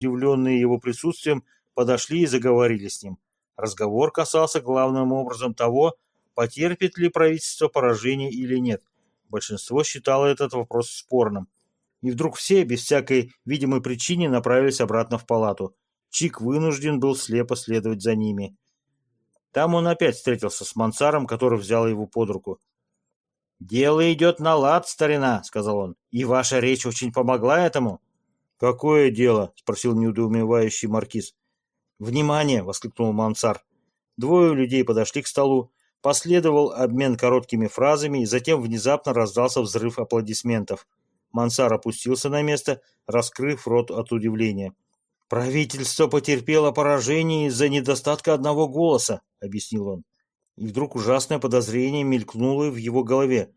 удивленные его присутствием, подошли и заговорили с ним. Разговор касался главным образом того, потерпит ли правительство поражение или нет. Большинство считало этот вопрос спорным. И вдруг все, без всякой видимой причины, направились обратно в палату. Чик вынужден был слепо следовать за ними. Там он опять встретился с Мансаром, который взял его под руку. «Дело идет на лад, старина», — сказал он, — «и ваша речь очень помогла этому». «Какое дело?» — спросил неудоумевающий маркиз. «Внимание!» — воскликнул Мансар. Двое людей подошли к столу. Последовал обмен короткими фразами, и затем внезапно раздался взрыв аплодисментов. Мансар опустился на место, раскрыв рот от удивления. «Правительство потерпело поражение из-за недостатка одного голоса», — объяснил он. И вдруг ужасное подозрение мелькнуло в его голове.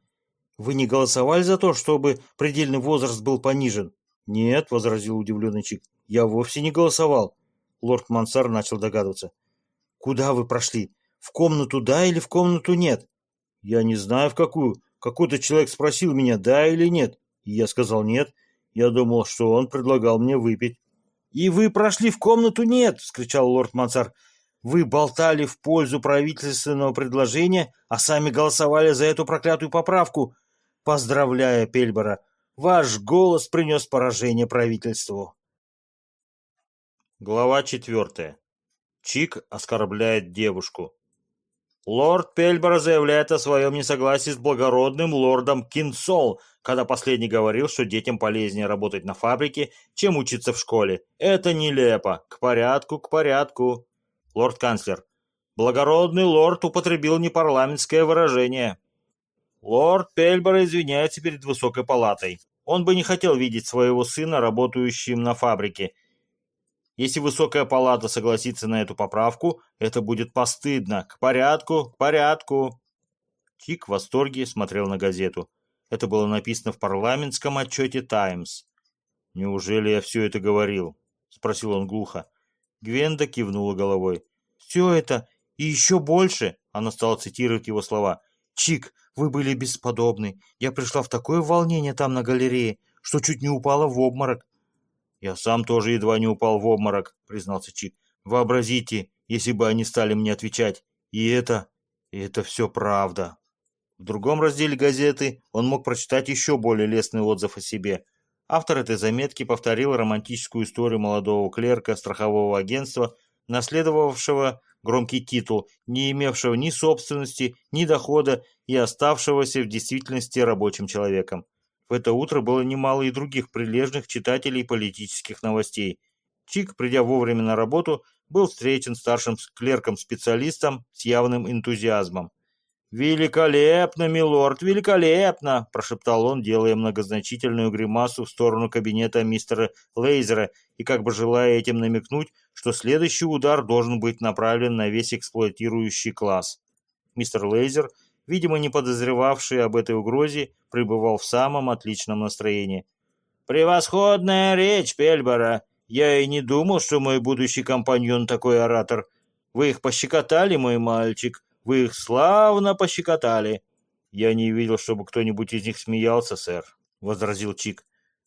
«Вы не голосовали за то, чтобы предельный возраст был понижен?» «Нет», — возразил удивленный Чик, — «я вовсе не голосовал». Лорд Мансар начал догадываться. «Куда вы прошли? В комнату да или в комнату нет?» «Я не знаю, в какую. Какой-то человек спросил меня, да или нет. И я сказал нет. Я думал, что он предлагал мне выпить. «И вы прошли в комнату нет!» — вскричал лорд Мансар. «Вы болтали в пользу правительственного предложения, а сами голосовали за эту проклятую поправку. Поздравляю, Пельбора, ваш голос принес поражение правительству». Глава четвертая. Чик оскорбляет девушку. Лорд Пельбора заявляет о своем несогласии с благородным лордом Кинсол, когда последний говорил, что детям полезнее работать на фабрике, чем учиться в школе. Это нелепо. К порядку, к порядку. Лорд-канцлер. Благородный лорд употребил непарламентское выражение. Лорд Пельбора извиняется перед высокой палатой. Он бы не хотел видеть своего сына работающим на фабрике, если Высокая Палата согласится на эту поправку, это будет постыдно. К порядку, к порядку. Чик в восторге смотрел на газету. Это было написано в парламентском отчете «Таймс». «Неужели я все это говорил?» — спросил он глухо. Гвенда кивнула головой. «Все это и еще больше!» — она стала цитировать его слова. «Чик, вы были бесподобны. Я пришла в такое волнение там на галерее, что чуть не упала в обморок. «Я сам тоже едва не упал в обморок», — признался Чик. «Вообразите, если бы они стали мне отвечать. И это... и это все правда». В другом разделе газеты он мог прочитать еще более лестный отзыв о себе. Автор этой заметки повторил романтическую историю молодого клерка страхового агентства, наследовавшего громкий титул, не имевшего ни собственности, ни дохода и оставшегося в действительности рабочим человеком. В это утро было немало и других прилежных читателей политических новостей. Чик, придя вовремя на работу, был встречен старшим клерком-специалистом с явным энтузиазмом. «Великолепно, милорд, великолепно!» – прошептал он, делая многозначительную гримасу в сторону кабинета мистера Лейзера и как бы желая этим намекнуть, что следующий удар должен быть направлен на весь эксплуатирующий класс. Мистер Лейзер – видимо, не подозревавший об этой угрозе, пребывал в самом отличном настроении. «Превосходная речь, Пельбора! Я и не думал, что мой будущий компаньон такой оратор. Вы их пощекотали, мой мальчик, вы их славно пощекотали!» «Я не видел, чтобы кто-нибудь из них смеялся, сэр», — возразил Чик.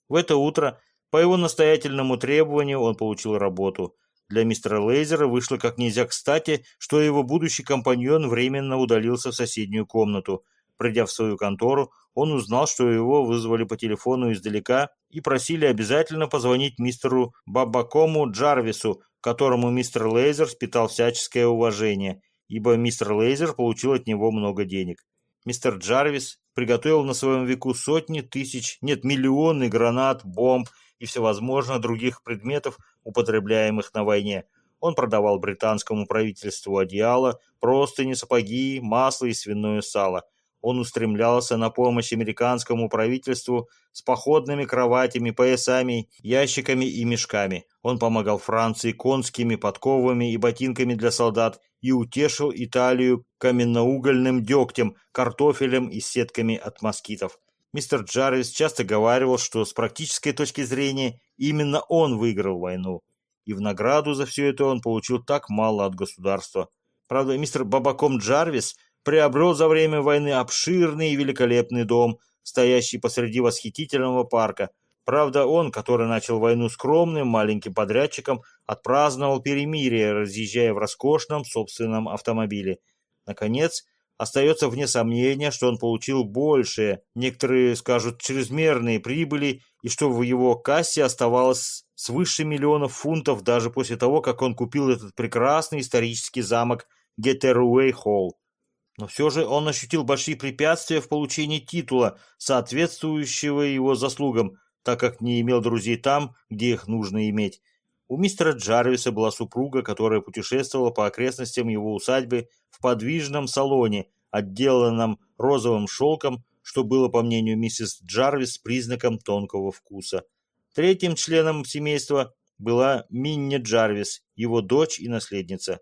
В это утро, по его настоятельному требованию, он получил работу. Для мистера Лейзера вышло как нельзя кстати, что его будущий компаньон временно удалился в соседнюю комнату. Придя в свою контору, он узнал, что его вызвали по телефону издалека и просили обязательно позвонить мистеру Бабакому Джарвису, которому мистер Лейзер спитал всяческое уважение, ибо мистер Лейзер получил от него много денег. Мистер Джарвис приготовил на своем веку сотни тысяч, нет, миллионы гранат, бомб и всевозможных других предметов, употребляемых на войне. Он продавал британскому правительству одеяло, простыни, сапоги, масло и свиное сало. Он устремлялся на помощь американскому правительству с походными кроватями, поясами, ящиками и мешками. Он помогал Франции конскими подковами и ботинками для солдат и утешил Италию каменноугольным дегтем, картофелем и сетками от москитов. Мистер Джарвис часто говаривал, что с практической точки зрения именно он выиграл войну. И в награду за все это он получил так мало от государства. Правда, мистер Бабаком Джарвис приобрел за время войны обширный и великолепный дом, стоящий посреди восхитительного парка. Правда, он, который начал войну скромным маленьким подрядчиком, отпраздновал перемирие, разъезжая в роскошном собственном автомобиле. Наконец, остается вне сомнения, что он получил большее, некоторые скажут чрезмерные прибыли, и что в его кассе оставалось свыше миллионов фунтов даже после того, как он купил этот прекрасный исторический замок Геттеруэй Холл. Но все же он ощутил большие препятствия в получении титула, соответствующего его заслугам, так как не имел друзей там, где их нужно иметь. У мистера Джарвиса была супруга, которая путешествовала по окрестностям его усадьбы в подвижном салоне, отделанном розовым шелком, что было, по мнению миссис Джарвис, признаком тонкого вкуса. Третьим членом семейства была Минни Джарвис, его дочь и наследница.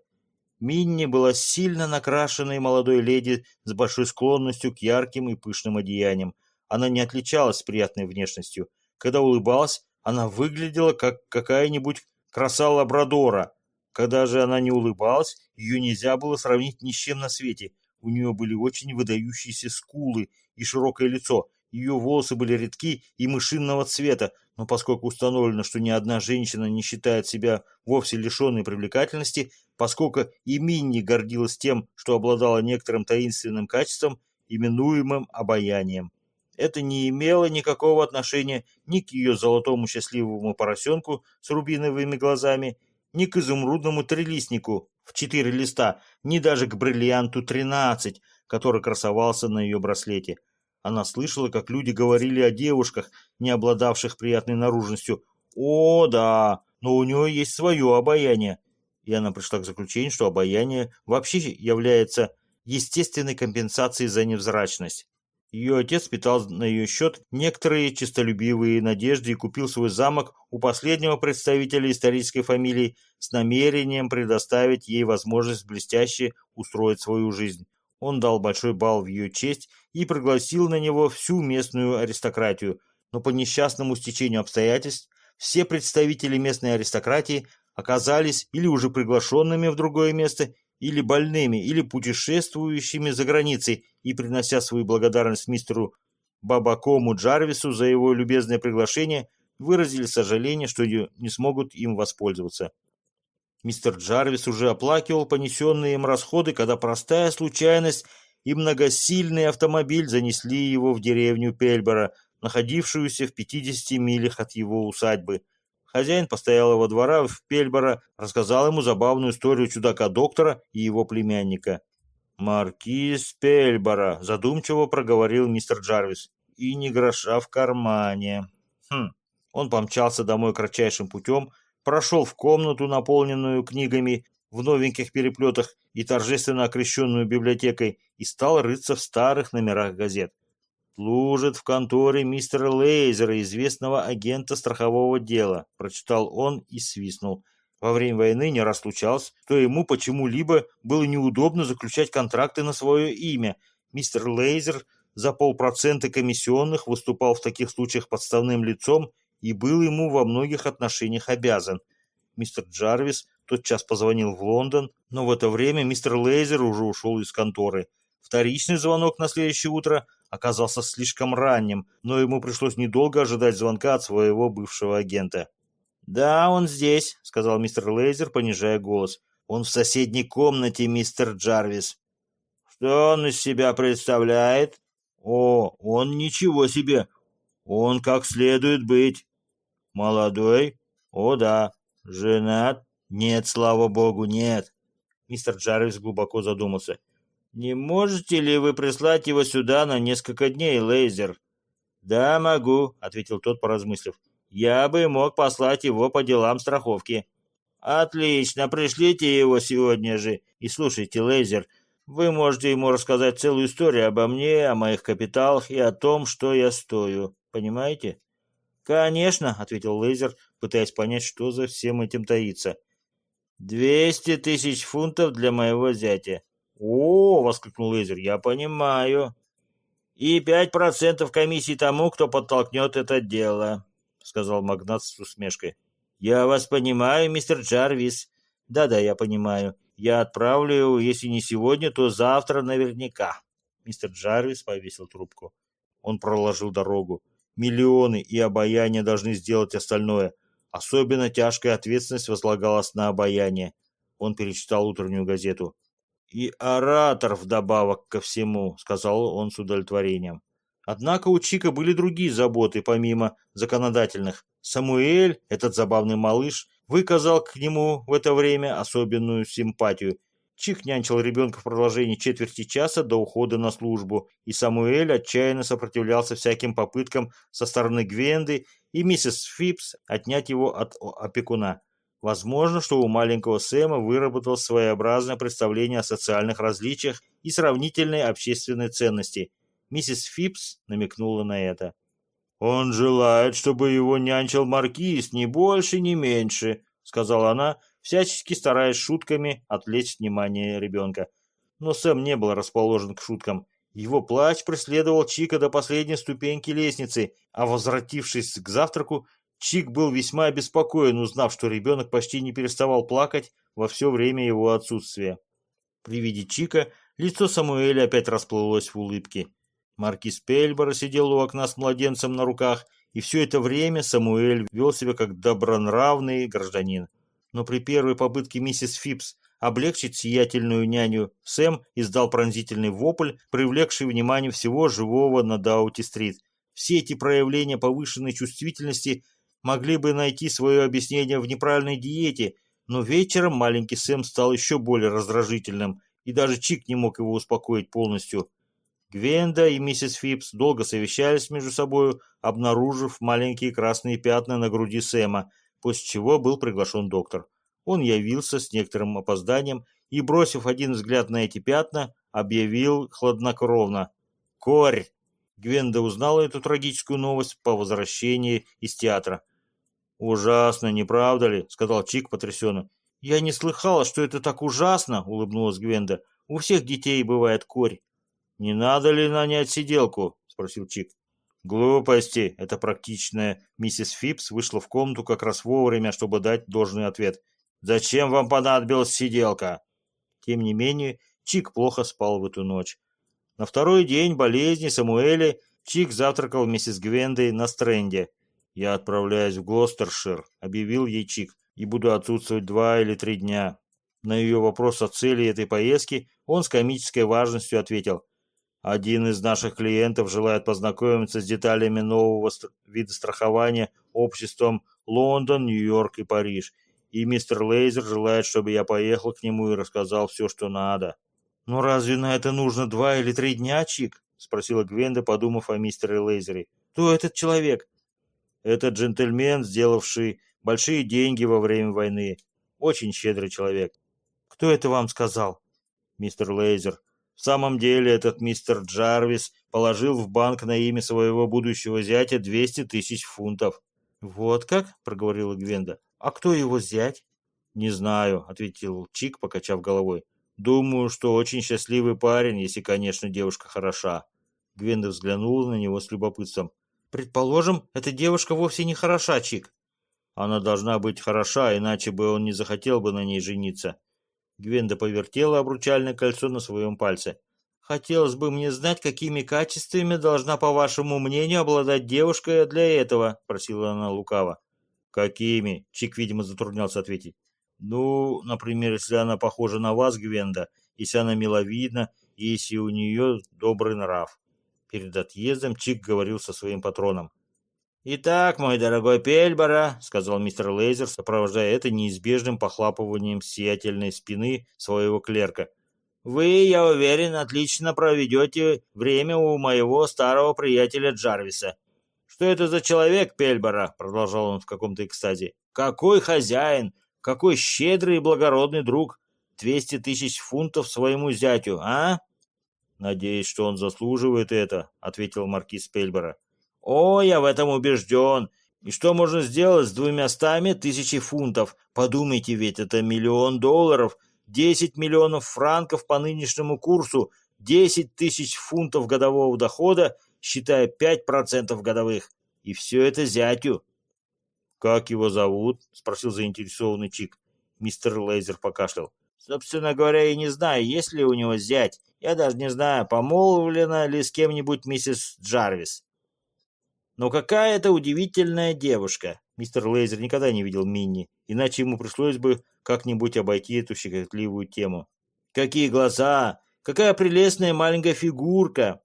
Минни была сильно накрашенной молодой леди с большой склонностью к ярким и пышным одеяниям. Она не отличалась приятной внешностью. Когда улыбалась, она выглядела как какая-нибудь краса лабрадора. Когда же она не улыбалась, ее нельзя было сравнить ни с чем на свете. У нее были очень выдающиеся скулы и широкое лицо. Ее волосы были редки и мышинного цвета, но поскольку установлено, что ни одна женщина не считает себя вовсе лишенной привлекательности, поскольку и Минни гордилась тем, что обладала некоторым таинственным качеством, именуемым обаянием. Это не имело никакого отношения ни к ее золотому счастливому поросенку с рубиновыми глазами, ни к изумрудному трелистнику в четыре листа, ни даже к бриллианту 13, который красовался на ее браслете. Она слышала, как люди говорили о девушках, не обладавших приятной наружностью. «О, да, но у нее есть свое обаяние». И она пришла к заключению, что обаяние вообще является естественной компенсацией за невзрачность. Ее отец питал на ее счет некоторые честолюбивые надежды и купил свой замок у последнего представителя исторической фамилии с намерением предоставить ей возможность блестяще устроить свою жизнь. Он дал большой бал в ее честь и пригласил на него всю местную аристократию, но по несчастному стечению обстоятельств все представители местной аристократии оказались или уже приглашенными в другое место, или больными, или путешествующими за границей и принося свою благодарность мистеру Бабакому Джарвису за его любезное приглашение, выразили сожаление, что не смогут им воспользоваться. Мистер Джарвис уже оплакивал понесенные им расходы, когда простая случайность и многосильный автомобиль занесли его в деревню Пельбора, находившуюся в 50 милях от его усадьбы. Хозяин постоялого двора в Пельбора рассказал ему забавную историю чудака-доктора и его племянника. «Маркиз Пельбора», — задумчиво проговорил мистер Джарвис, — «и ни гроша в кармане». Хм. Он помчался домой кратчайшим путем, прошел в комнату, наполненную книгами в новеньких переплетах и торжественно окрещенную библиотекой, и стал рыться в старых номерах газет служит в конторе мистера Лейзера, известного агента страхового дела», — прочитал он и свистнул. Во время войны не раз случалось, что ему почему-либо было неудобно заключать контракты на свое имя. Мистер Лейзер за полпроцента комиссионных выступал в таких случаях подставным лицом и был ему во многих отношениях обязан. Мистер Джарвис тотчас позвонил в Лондон, но в это время мистер Лейзер уже ушел из конторы. Вторичный звонок на следующее утро оказался слишком ранним, но ему пришлось недолго ожидать звонка от своего бывшего агента. «Да, он здесь», — сказал мистер Лейзер, понижая голос. «Он в соседней комнате, мистер Джарвис». «Что он из себя представляет?» «О, он ничего себе! Он как следует быть». «Молодой?» «О, да». «Женат?» «Нет, слава богу, нет». Мистер Джарвис глубоко задумался. «Не можете ли вы прислать его сюда на несколько дней, Лейзер?» «Да, могу», — ответил тот, поразмыслив. «Я бы мог послать его по делам страховки». «Отлично, пришлите его сегодня же. И слушайте, Лейзер, вы можете ему рассказать целую историю обо мне, о моих капиталах и о том, что я стою. Понимаете?» «Конечно», — ответил Лейзер, пытаясь понять, что за всем этим таится. «Двести тысяч фунтов для моего зятя. «О!» — воскликнул Лейзер. «Я понимаю. И пять процентов комиссии тому, кто подтолкнет это дело», — сказал магнат с усмешкой. «Я вас понимаю, мистер Джарвис. Да-да, я понимаю. Я отправлю его, если не сегодня, то завтра наверняка». Мистер Джарвис повесил трубку. Он проложил дорогу. Миллионы и обаяние должны сделать остальное. Особенно тяжкая ответственность возлагалась на обаяние. Он перечитал утреннюю газету. «И оратор вдобавок ко всему», — сказал он с удовлетворением. Однако у Чика были другие заботы, помимо законодательных. Самуэль, этот забавный малыш, выказал к нему в это время особенную симпатию. Чик нянчил ребенка в продолжении четверти часа до ухода на службу, и Самуэль отчаянно сопротивлялся всяким попыткам со стороны Гвенды и миссис Фипс отнять его от опекуна. Возможно, что у маленького Сэма выработалось своеобразное представление о социальных различиях и сравнительной общественной ценности. Миссис Фипс намекнула на это. «Он желает, чтобы его нянчил маркиз, ни больше, ни меньше», — сказала она, всячески стараясь шутками отвлечь внимание ребенка. Но Сэм не был расположен к шуткам. Его плач преследовал Чика до последней ступеньки лестницы, а возвратившись к завтраку, Чик был весьма обеспокоен, узнав, что ребенок почти не переставал плакать во все время его отсутствия. При виде Чика лицо Самуэля опять расплылось в улыбке. Маркиз Пельбора сидел у окна с младенцем на руках, и все это время Самуэль вел себя как добронравный гражданин. Но при первой попытке миссис Фипс облегчить сиятельную няню, Сэм издал пронзительный вопль, привлекший внимание всего живого на Даути-стрит. Все эти проявления повышенной чувствительности могли бы найти свое объяснение в неправильной диете, но вечером маленький Сэм стал еще более раздражительным, и даже Чик не мог его успокоить полностью. Гвенда и миссис Фипс долго совещались между собою, обнаружив маленькие красные пятна на груди Сэма, после чего был приглашен доктор. Он явился с некоторым опозданием и, бросив один взгляд на эти пятна, объявил хладнокровно «Корь!». Гвенда узнала эту трагическую новость по возвращении из театра. «Ужасно, не правда ли?» — сказал Чик потрясенно. «Я не слыхала, что это так ужасно!» — улыбнулась Гвенда. «У всех детей бывает корь». «Не надо ли нанять сиделку?» — спросил Чик. «Глупости!» — это практичная миссис Фипс вышла в комнату как раз вовремя, чтобы дать должный ответ. «Зачем вам понадобилась сиделка?» Тем не менее, Чик плохо спал в эту ночь. На второй день болезни Самуэля Чик завтракал вместе с Гвендой на стренде. «Я отправляюсь в Глостершир», — объявил ей Чик, «и буду отсутствовать два или три дня». На ее вопрос о цели этой поездки он с комической важностью ответил — один из наших клиентов желает познакомиться с деталями нового вида страхования обществом Лондон, Нью-Йорк и Париж. И мистер Лейзер желает, чтобы я поехал к нему и рассказал все, что надо. «Ну разве на это нужно два или три дня, Чик?» — спросила Гвенда, подумав о мистере Лейзере. «Кто этот человек?» «Это джентльмен, сделавший большие деньги во время войны. Очень щедрый человек». «Кто это вам сказал?» «Мистер Лейзер. В самом деле этот мистер Джарвис положил в банк на имя своего будущего зятя 200 тысяч фунтов. «Вот как?» — проговорила Гвенда. «А кто его зять?» «Не знаю», — ответил Чик, покачав головой. «Думаю, что очень счастливый парень, если, конечно, девушка хороша». Гвенда взглянула на него с любопытством. «Предположим, эта девушка вовсе не хороша, Чик». «Она должна быть хороша, иначе бы он не захотел бы на ней жениться. Гвенда повертела обручальное кольцо на своем пальце. «Хотелось бы мне знать, какими качествами должна, по вашему мнению, обладать девушка для этого?» – просила она лукаво. «Какими?» – Чик, видимо, затруднялся ответить. «Ну, например, если она похожа на вас, Гвенда, если она миловидна, если у нее добрый нрав». Перед отъездом Чик говорил со своим патроном. «Итак, мой дорогой Пельбора», — сказал мистер Лейзер, сопровождая это неизбежным похлапыванием сиятельной спины своего клерка. «Вы, я уверен, отлично проведете время у моего старого приятеля Джарвиса». «Что это за человек, Пельбора?» — продолжал он в каком-то экстазе. «Какой хозяин! Какой щедрый и благородный друг! Двести тысяч фунтов своему зятю, а?» «Надеюсь, что он заслуживает это», — ответил маркиз Пельбора. О, я в этом убежден. И что можно сделать с двумястами тысячи фунтов? Подумайте, ведь это миллион долларов, десять миллионов франков по нынешнему курсу, десять тысяч фунтов годового дохода, считая пять процентов годовых. И все это зятю. «Как его зовут?» — спросил заинтересованный Чик. Мистер Лейзер покашлял. «Собственно говоря, я не знаю, есть ли у него зять. Я даже не знаю, помолвлена ли с кем-нибудь миссис Джарвис. Но какая это удивительная девушка. Мистер Лейзер никогда не видел Минни, иначе ему пришлось бы как-нибудь обойти эту щекотливую тему. Какие глаза! Какая прелестная маленькая фигурка!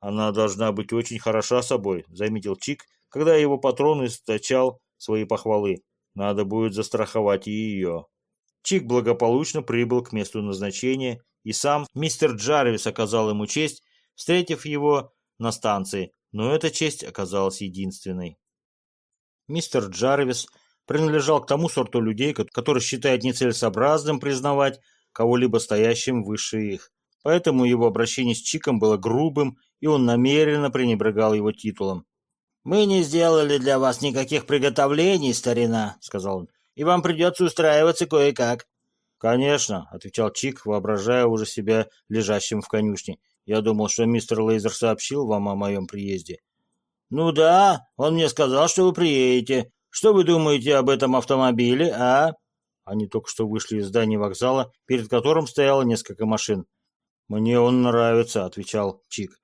Она должна быть очень хороша собой, заметил Чик, когда его патрон источал свои похвалы. Надо будет застраховать и ее. Чик благополучно прибыл к месту назначения, и сам мистер Джарвис оказал ему честь, встретив его на станции, но эта честь оказалась единственной. Мистер Джарвис принадлежал к тому сорту людей, который считает нецелесообразным признавать кого-либо стоящим выше их. Поэтому его обращение с Чиком было грубым, и он намеренно пренебрегал его титулом. «Мы не сделали для вас никаких приготовлений, старина», — сказал он, — «и вам придется устраиваться кое-как». «Конечно», — отвечал Чик, воображая уже себя лежащим в конюшне. «Я думал, что мистер Лейзер сообщил вам о моем приезде». «Ну да, он мне сказал, что вы приедете. Что вы думаете об этом автомобиле, а?» Они только что вышли из здания вокзала, перед которым стояло несколько машин. «Мне он нравится», — отвечал Чик.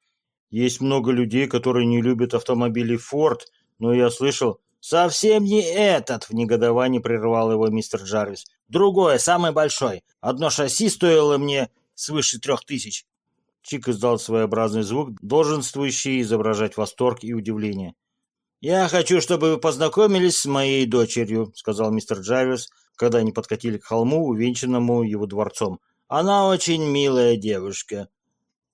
«Есть много людей, которые не любят автомобили Форд, но я слышал...» «Совсем не этот!» — в негодовании прервал его мистер Джарвис. «Другое, самое большое. Одно шасси стоило мне свыше трех тысяч». Чик издал своеобразный звук, долженствующий изображать восторг и удивление. «Я хочу, чтобы вы познакомились с моей дочерью», — сказал мистер Джарвис, когда они подкатили к холму, увенчанному его дворцом. «Она очень милая девушка».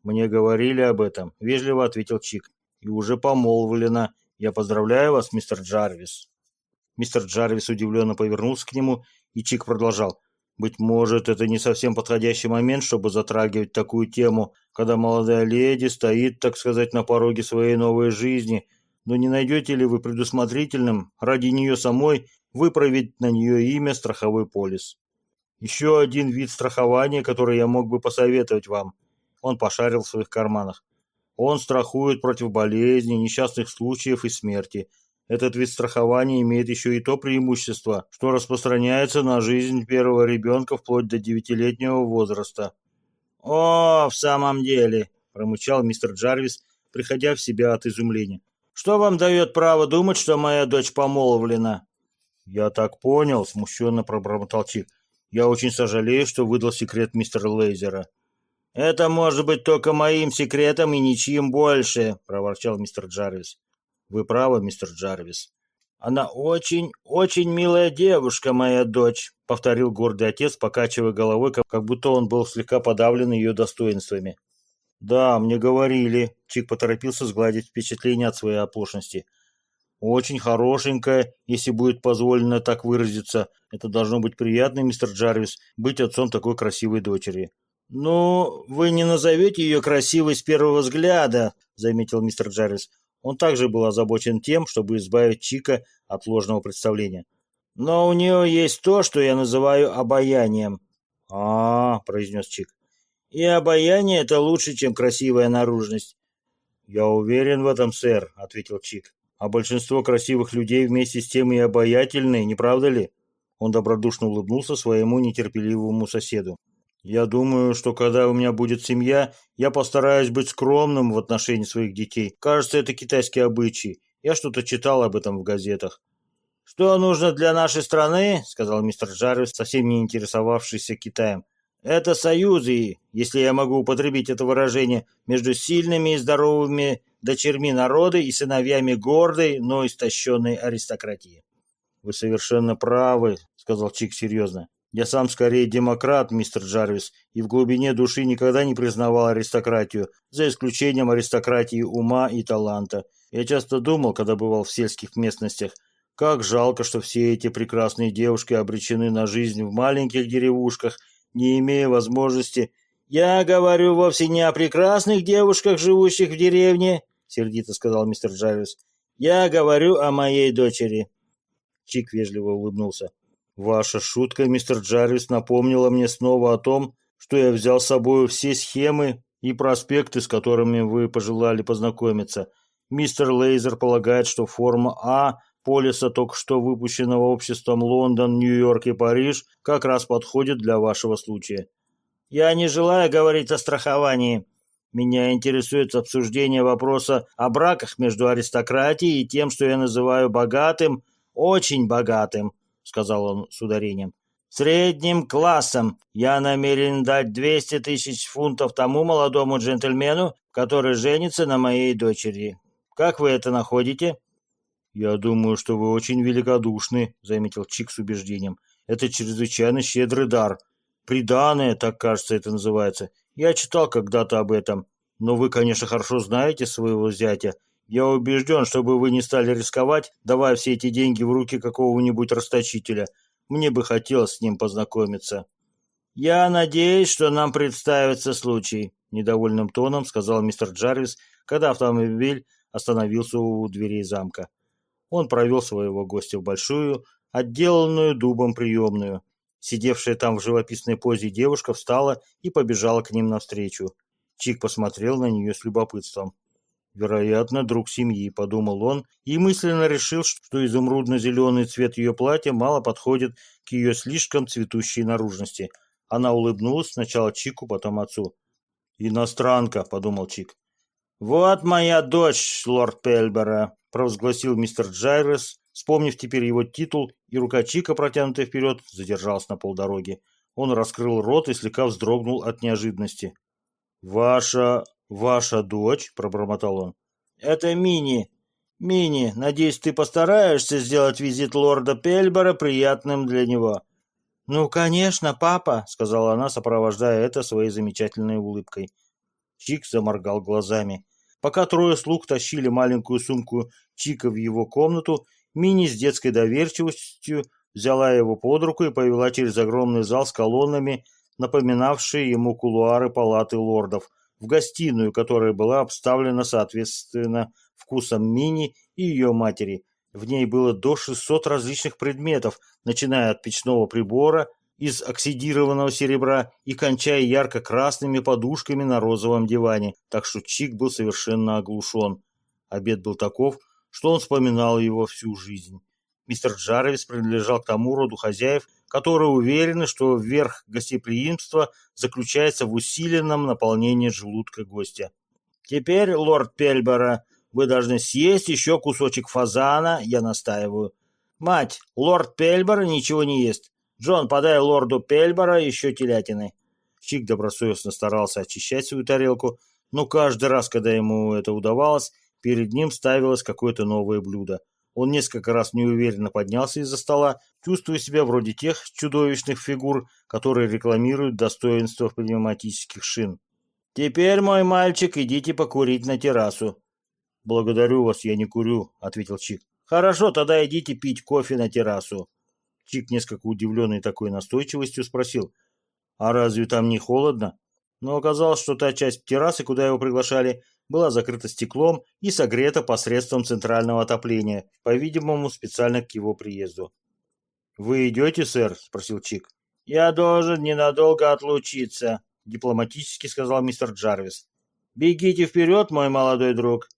«Мне говорили об этом», — вежливо ответил Чик. «И уже помолвлена. Я поздравляю вас, мистер Джарвис». Мистер Джарвис удивленно повернулся к нему, и Чик продолжал. «Быть может, это не совсем подходящий момент, чтобы затрагивать такую тему, когда молодая леди стоит, так сказать, на пороге своей новой жизни. Но не найдете ли вы предусмотрительным ради нее самой выправить на нее имя страховой полис. Еще один вид страхования, который я мог бы посоветовать вам. Он пошарил в своих карманах. Он страхует против болезней, несчастных случаев и смерти. Этот вид страхования имеет еще и то преимущество, что распространяется на жизнь первого ребенка вплоть до девятилетнего возраста. «О, в самом деле!» – промычал мистер Джарвис, приходя в себя от изумления. «Что вам дает право думать, что моя дочь помолвлена?» «Я так понял», — смущенно пробормотал Чик. «Я очень сожалею, что выдал секрет мистера Лейзера». «Это может быть только моим секретом и ничьим больше», — проворчал мистер Джарвис. «Вы правы, мистер Джарвис. Она очень, очень милая девушка, моя дочь», — повторил гордый отец, покачивая головой, как будто он был слегка подавлен ее достоинствами. «Да, мне говорили», — Чик поторопился сгладить впечатление от своей оплошности. Очень хорошенькая, если будет позволено так выразиться. Это должно быть приятно, мистер Джарвис, быть отцом такой красивой дочери. «Ну, вы не назовете ее красивой с первого взгляда», — заметил мистер Джарвис. Он также был озабочен тем, чтобы избавить Чика от ложного представления. «Но у нее есть то, что я называю обаянием». «А, -а — произнес Чик. «И обаяние — это лучше, чем красивая наружность». «Я уверен в этом, сэр», — ответил Чик. А большинство красивых людей вместе с тем и обаятельные, не правда ли? Он добродушно улыбнулся своему нетерпеливому соседу. Я думаю, что когда у меня будет семья, я постараюсь быть скромным в отношении своих детей. Кажется, это китайские обычаи. Я что-то читал об этом в газетах. «Что нужно для нашей страны?» — сказал мистер Джарвис, совсем не интересовавшийся Китаем. «Это союзы, если я могу употребить это выражение, между сильными и здоровыми дочерьми народа и сыновьями гордой, но истощенной аристократии. «Вы совершенно правы», — сказал Чик серьезно. «Я сам скорее демократ, мистер Джарвис, и в глубине души никогда не признавал аристократию, за исключением аристократии ума и таланта. Я часто думал, когда бывал в сельских местностях, как жалко, что все эти прекрасные девушки обречены на жизнь в маленьких деревушках, не имея возможности... Я говорю вовсе не о прекрасных девушках, живущих в деревне, сердито сказал мистер Джарвис. «Я говорю о моей дочери». Чик вежливо улыбнулся. «Ваша шутка, мистер Джарвис, напомнила мне снова о том, что я взял с собой все схемы и проспекты, с которыми вы пожелали познакомиться. Мистер Лейзер полагает, что форма А полиса, только что выпущенного обществом Лондон, Нью-Йорк и Париж, как раз подходит для вашего случая. Я не желаю говорить о страховании. Меня интересует обсуждение вопроса о браках между аристократией и тем, что я называю богатым, очень богатым, сказал он с ударением. Средним классом я намерен дать 200 тысяч фунтов тому молодому джентльмену, который женится на моей дочери. Как вы это находите? Я думаю, что вы очень великодушны, заметил Чик с убеждением. Это чрезвычайно щедрый дар. Приданное, так кажется, это называется. Я читал когда-то об этом. Но вы, конечно, хорошо знаете своего зятя. Я убежден, чтобы вы не стали рисковать, давая все эти деньги в руки какого-нибудь расточителя. Мне бы хотелось с ним познакомиться. Я надеюсь, что нам представится случай, недовольным тоном сказал мистер Джарвис, когда автомобиль остановился у дверей замка. Он провел своего гостя в большую, отделанную дубом приемную. Сидевшая там в живописной позе девушка встала и побежала к ним навстречу. Чик посмотрел на нее с любопытством. «Вероятно, друг семьи», — подумал он, и мысленно решил, что изумрудно-зеленый цвет ее платья мало подходит к ее слишком цветущей наружности. Она улыбнулась сначала Чику, потом отцу. «Иностранка», — подумал Чик. «Вот моя дочь, лорд Пельбера», — провозгласил мистер Джайрес, вспомнив теперь его титул, и рука Чика, протянутая вперед, задержалась на полдороги. Он раскрыл рот и слегка вздрогнул от неожиданности. «Ваша... ваша дочь?» — пробормотал он. «Это Мини. Мини, надеюсь, ты постараешься сделать визит лорда Пельбера приятным для него». «Ну, конечно, папа», — сказала она, сопровождая это своей замечательной улыбкой. Чик заморгал глазами. Пока трое слуг тащили маленькую сумку Чика в его комнату, Мини с детской доверчивостью взяла его под руку и повела через огромный зал с колоннами, напоминавшие ему кулуары палаты лордов, в гостиную, которая была обставлена соответственно вкусом Мини и ее матери. В ней было до 600 различных предметов, начиная от печного прибора из оксидированного серебра и кончая ярко-красными подушками на розовом диване, так что Чик был совершенно оглушен. Обед был таков, что он вспоминал его всю жизнь. Мистер Джарвис принадлежал к тому роду хозяев, которые уверены, что верх гостеприимства заключается в усиленном наполнении желудка гостя. «Теперь, лорд Пельбера, вы должны съесть еще кусочек фазана, я настаиваю. Мать, лорд Пельбера ничего не ест. Джон, подай лорду Пельбера еще телятины». Чик добросовестно старался очищать свою тарелку, но каждый раз, когда ему это удавалось, Перед ним ставилось какое-то новое блюдо. Он несколько раз неуверенно поднялся из-за стола, чувствуя себя вроде тех чудовищных фигур, которые рекламируют достоинство пневматических шин. «Теперь, мой мальчик, идите покурить на террасу». «Благодарю вас, я не курю», — ответил Чик. «Хорошо, тогда идите пить кофе на террасу». Чик, несколько удивленный такой настойчивостью, спросил, «А разве там не холодно?» Но оказалось, что та часть террасы, куда его приглашали, была закрыта стеклом и согрета посредством центрального отопления, по-видимому, специально к его приезду. «Вы идете, сэр?» – спросил Чик. «Я должен ненадолго отлучиться», – дипломатически сказал мистер Джарвис. «Бегите вперед, мой молодой друг».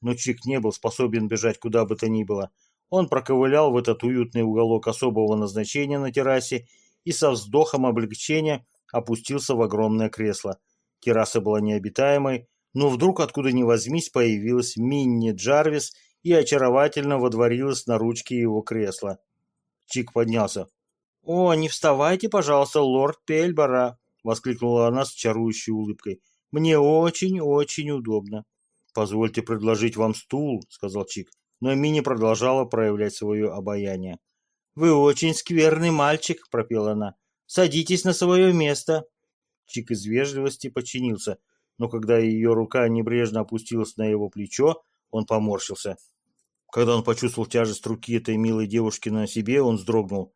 Но Чик не был способен бежать куда бы то ни было. Он проковылял в этот уютный уголок особого назначения на террасе и со вздохом облегчения опустился в огромное кресло. Терраса была необитаемой, но вдруг откуда ни возьмись появилась Минни Джарвис и очаровательно водворилась на ручке его кресла. Чик поднялся. «О, не вставайте, пожалуйста, лорд Пельбора!» — воскликнула она с чарующей улыбкой. «Мне очень-очень удобно». «Позвольте предложить вам стул», — сказал Чик. Но Мини продолжала проявлять свое обаяние. «Вы очень скверный мальчик», — пропела она. «Садитесь на свое место». Чик из вежливости подчинился — но когда ее рука небрежно опустилась на его плечо, он поморщился. Когда он почувствовал тяжесть руки этой милой девушки на себе, он вздрогнул.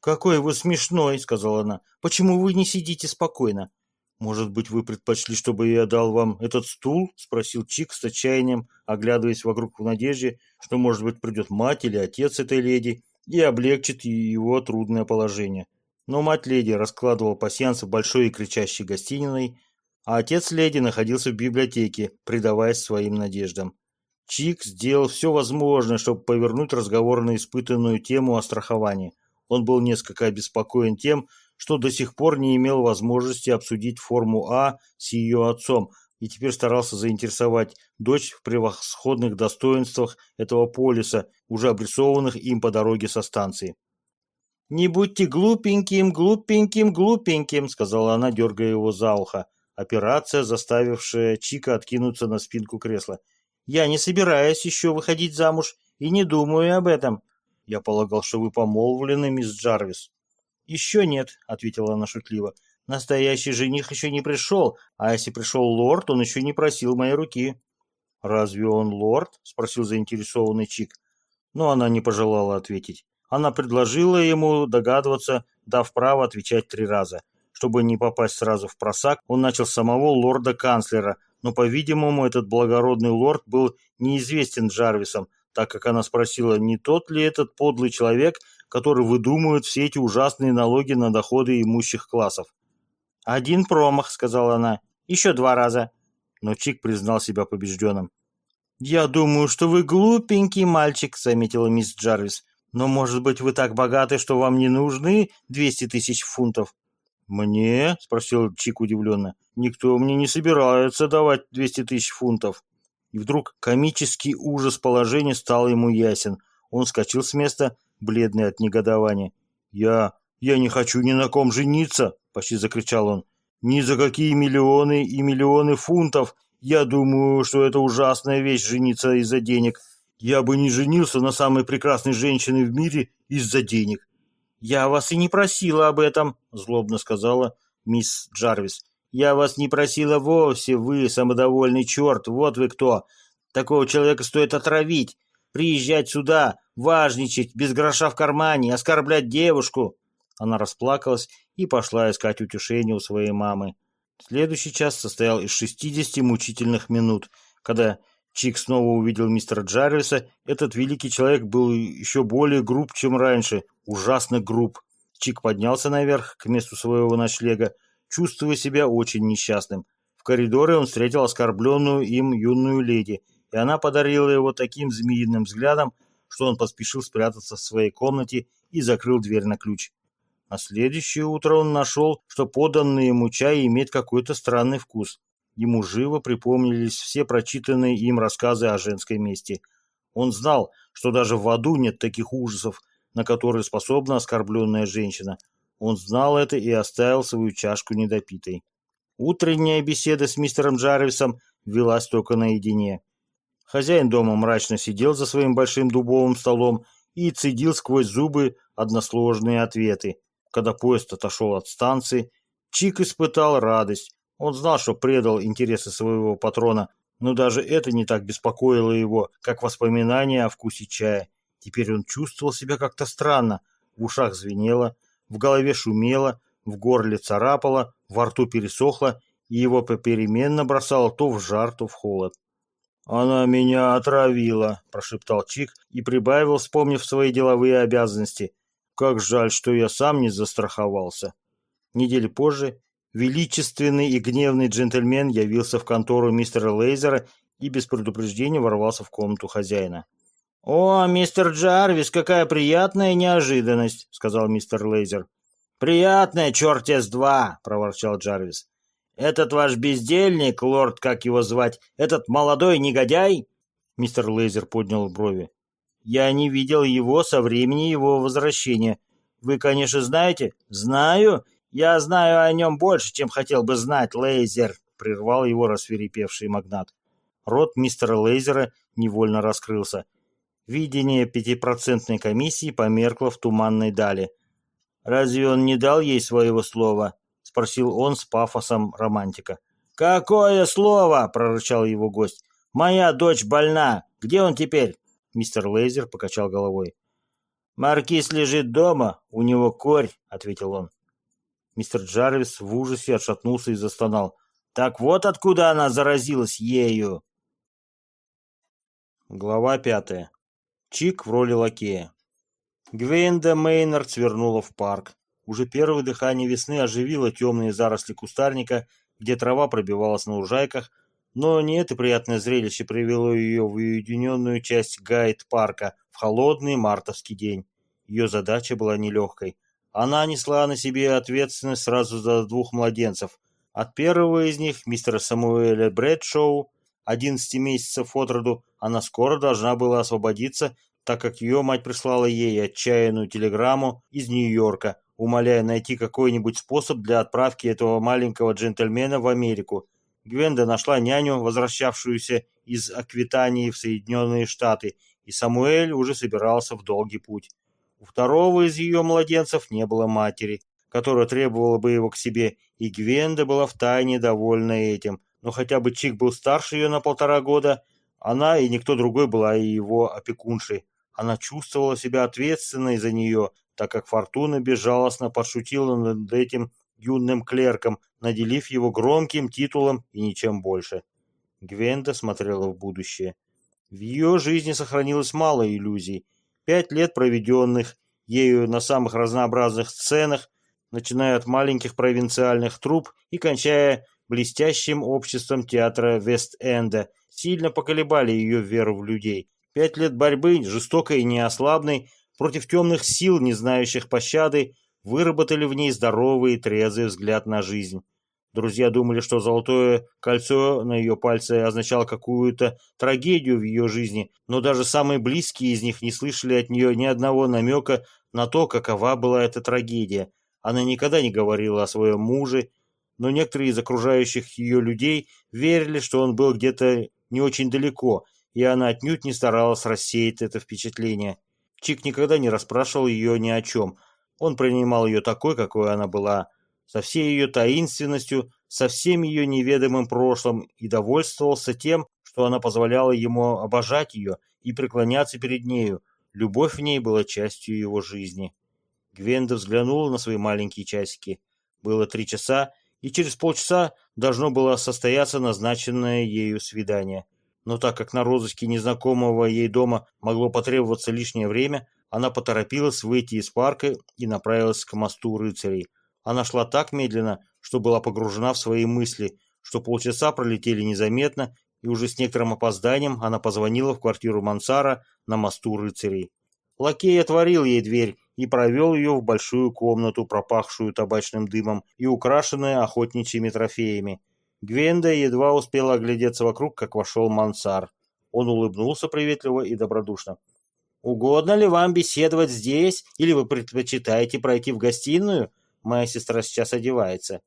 «Какой вы смешной!» — сказала она. «Почему вы не сидите спокойно?» «Может быть, вы предпочли, чтобы я дал вам этот стул?» — спросил Чик с отчаянием, оглядываясь вокруг в надежде, что, может быть, придет мать или отец этой леди и облегчит его трудное положение. Но мать леди раскладывала пасьянс в большой и кричащей гостининой, а отец леди находился в библиотеке, предаваясь своим надеждам. Чик сделал все возможное, чтобы повернуть разговор на испытанную тему о страховании. Он был несколько обеспокоен тем, что до сих пор не имел возможности обсудить форму А с ее отцом, и теперь старался заинтересовать дочь в превосходных достоинствах этого полиса, уже обрисованных им по дороге со станции. «Не будьте глупеньким, глупеньким, глупеньким», — сказала она, дергая его за ухо. Операция, заставившая Чика откинуться на спинку кресла. «Я не собираюсь еще выходить замуж и не думаю об этом. Я полагал, что вы помолвлены, мисс Джарвис». «Еще нет», — ответила она шутливо. «Настоящий жених еще не пришел, а если пришел лорд, он еще не просил моей руки». «Разве он лорд?» — спросил заинтересованный Чик. Но она не пожелала ответить. Она предложила ему догадываться, дав право отвечать три раза. Чтобы не попасть сразу в просак, он начал самого лорда-канцлера, но, по-видимому, этот благородный лорд был неизвестен Джарвисом, так как она спросила, не тот ли этот подлый человек, который выдумывает все эти ужасные налоги на доходы имущих классов. «Один промах», — сказала она, — «еще два раза». Но Чик признал себя побежденным. «Я думаю, что вы глупенький мальчик», — заметила мисс Джарвис. «Но, может быть, вы так богаты, что вам не нужны двести тысяч фунтов?» «Мне?» — спросил Чик удивленно. «Никто мне не собирается давать двести тысяч фунтов». И вдруг комический ужас положения стал ему ясен. Он вскочил с места, бледный от негодования. «Я... я не хочу ни на ком жениться!» — почти закричал он. «Ни за какие миллионы и миллионы фунтов! Я думаю, что это ужасная вещь жениться из-за денег. Я бы не женился на самой прекрасной женщине в мире из-за денег. «Я вас и не просила об этом», — злобно сказала мисс Джарвис. «Я вас не просила вовсе, вы самодовольный черт, вот вы кто. Такого человека стоит отравить, приезжать сюда, важничать, без гроша в кармане, оскорблять девушку». Она расплакалась и пошла искать утешение у своей мамы. Следующий час состоял из шестидесяти мучительных минут, когда Чик снова увидел мистера Джарвиса. Этот великий человек был еще более груб, чем раньше. Ужасно груб. Чик поднялся наверх, к месту своего ночлега, чувствуя себя очень несчастным. В коридоре он встретил оскорбленную им юную леди, и она подарила его таким змеиным взглядом, что он поспешил спрятаться в своей комнате и закрыл дверь на ключ. На следующее утро он нашел, что поданный ему чай имеет какой-то странный вкус. Ему живо припомнились все прочитанные им рассказы о женской мести. Он знал, что даже в аду нет таких ужасов, на которые способна оскорбленная женщина. Он знал это и оставил свою чашку недопитой. Утренняя беседа с мистером Джарвисом велась только наедине. Хозяин дома мрачно сидел за своим большим дубовым столом и цедил сквозь зубы односложные ответы. Когда поезд отошел от станции, Чик испытал радость. Он знал, что предал интересы своего патрона, но даже это не так беспокоило его, как воспоминания о вкусе чая. Теперь он чувствовал себя как-то странно. В ушах звенело, в голове шумело, в горле царапало, во рту пересохло, и его попеременно бросало то в жар, то в холод. «Она меня отравила», – прошептал Чик и прибавил, вспомнив свои деловые обязанности. «Как жаль, что я сам не застраховался». Недели позже Величественный и гневный джентльмен явился в контору мистера Лейзера и без предупреждения ворвался в комнату хозяина. «О, мистер Джарвис, какая приятная неожиданность!» — сказал мистер Лейзер. «Приятная, черт с два!» — проворчал Джарвис. «Этот ваш бездельник, лорд, как его звать, этот молодой негодяй?» Мистер Лейзер поднял брови. «Я не видел его со времени его возвращения. Вы, конечно, знаете?» «Знаю. «Я знаю о нем больше, чем хотел бы знать, Лейзер», — прервал его рассверепевший магнат. Рот мистера Лейзера невольно раскрылся. Видение пятипроцентной комиссии померкло в туманной дали. «Разве он не дал ей своего слова?» — спросил он с пафосом романтика. «Какое слово?» — прорычал его гость. «Моя дочь больна. Где он теперь?» Мистер Лейзер покачал головой. «Маркиз лежит дома, у него корь», — ответил он. Мистер Джарвис в ужасе отшатнулся и застонал. «Так вот откуда она заразилась ею!» Глава пятая. Чик в роли лакея. Гвенда Мейнард свернула в парк. Уже первое дыхание весны оживило темные заросли кустарника, где трава пробивалась на лужайках, но не это приятное зрелище привело ее в уединенную часть гайд-парка в холодный мартовский день. Ее задача была нелегкой. Она несла на себе ответственность сразу за двух младенцев. От первого из них, мистера Самуэля Брэдшоу, 11 месяцев от роду, она скоро должна была освободиться, так как ее мать прислала ей отчаянную телеграмму из Нью-Йорка, умоляя найти какой-нибудь способ для отправки этого маленького джентльмена в Америку. Гвенда нашла няню, возвращавшуюся из Аквитании в Соединенные Штаты, и Самуэль уже собирался в долгий путь. У второго из ее младенцев не было матери, которая требовала бы его к себе, и Гвенда была втайне довольна этим. Но хотя бы Чик был старше ее на полтора года, она и никто другой была и его опекуншей. Она чувствовала себя ответственной за нее, так как Фортуна безжалостно пошутила над этим юным клерком, наделив его громким титулом и ничем больше. Гвенда смотрела в будущее. В ее жизни сохранилось мало иллюзий. Пять лет, проведенных ею на самых разнообразных сценах, начиная от маленьких провинциальных труп и кончая блестящим обществом театра Вест-Энда, сильно поколебали ее веру в людей. Пять лет борьбы, жестокой и неослабной, против темных сил, не знающих пощады, выработали в ней здоровый и трезвый взгляд на жизнь. Друзья думали, что золотое кольцо на ее пальце означало какую-то трагедию в ее жизни, но даже самые близкие из них не слышали от нее ни одного намека на то, какова была эта трагедия. Она никогда не говорила о своем муже, но некоторые из окружающих ее людей верили, что он был где-то не очень далеко, и она отнюдь не старалась рассеять это впечатление. Чик никогда не расспрашивал ее ни о чем. Он принимал ее такой, какой она была – со всей ее таинственностью, со всем ее неведомым прошлым и довольствовался тем, что она позволяла ему обожать ее и преклоняться перед нею. Любовь в ней была частью его жизни. Гвенда взглянула на свои маленькие часики. Было три часа, и через полчаса должно было состояться назначенное ею свидание. Но так как на розыске незнакомого ей дома могло потребоваться лишнее время, она поторопилась выйти из парка и направилась к мосту рыцарей. Она шла так медленно, что была погружена в свои мысли, что полчаса пролетели незаметно, и уже с некоторым опозданием она позвонила в квартиру Мансара на мосту рыцарей. Лакей отворил ей дверь и провел ее в большую комнату, пропахшую табачным дымом и украшенную охотничьими трофеями. Гвенда едва успела оглядеться вокруг, как вошел Мансар. Он улыбнулся приветливо и добродушно. «Угодно ли вам беседовать здесь, или вы предпочитаете пройти в гостиную?» Моя сестра сейчас одевается.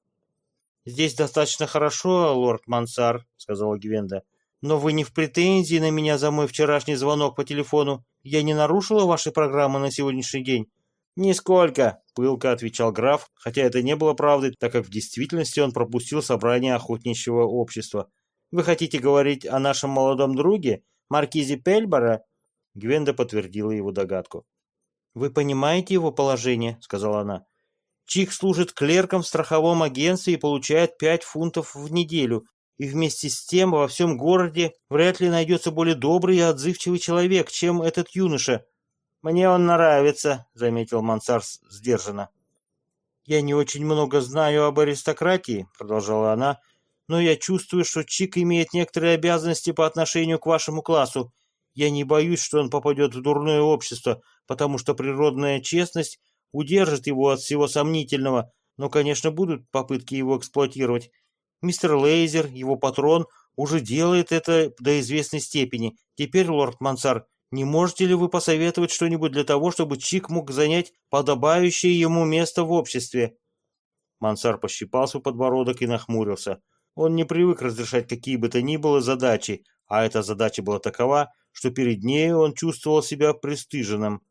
«Здесь достаточно хорошо, лорд Мансар», — сказала Гвенда. «Но вы не в претензии на меня за мой вчерашний звонок по телефону. Я не нарушила вашей программы на сегодняшний день?» «Нисколько», — пылко отвечал граф, хотя это не было правдой, так как в действительности он пропустил собрание охотничьего общества. «Вы хотите говорить о нашем молодом друге, маркизе Пельбора?» Гвенда подтвердила его догадку. «Вы понимаете его положение?» — сказала она. Чик служит клерком в страховом агентстве и получает 5 фунтов в неделю. И вместе с тем во всем городе вряд ли найдется более добрый и отзывчивый человек, чем этот юноша. «Мне он нравится», — заметил Мансарс сдержанно. «Я не очень много знаю об аристократии», — продолжала она, «но я чувствую, что Чик имеет некоторые обязанности по отношению к вашему классу. Я не боюсь, что он попадет в дурное общество, потому что природная честность удержит его от всего сомнительного, но, конечно, будут попытки его эксплуатировать. Мистер Лейзер, его патрон, уже делает это до известной степени. Теперь, лорд Мансар, не можете ли вы посоветовать что-нибудь для того, чтобы Чик мог занять подобающее ему место в обществе?» Мансар пощипал свой подбородок и нахмурился. Он не привык разрешать какие бы то ни было задачи, а эта задача была такова, что перед нею он чувствовал себя пристыженным.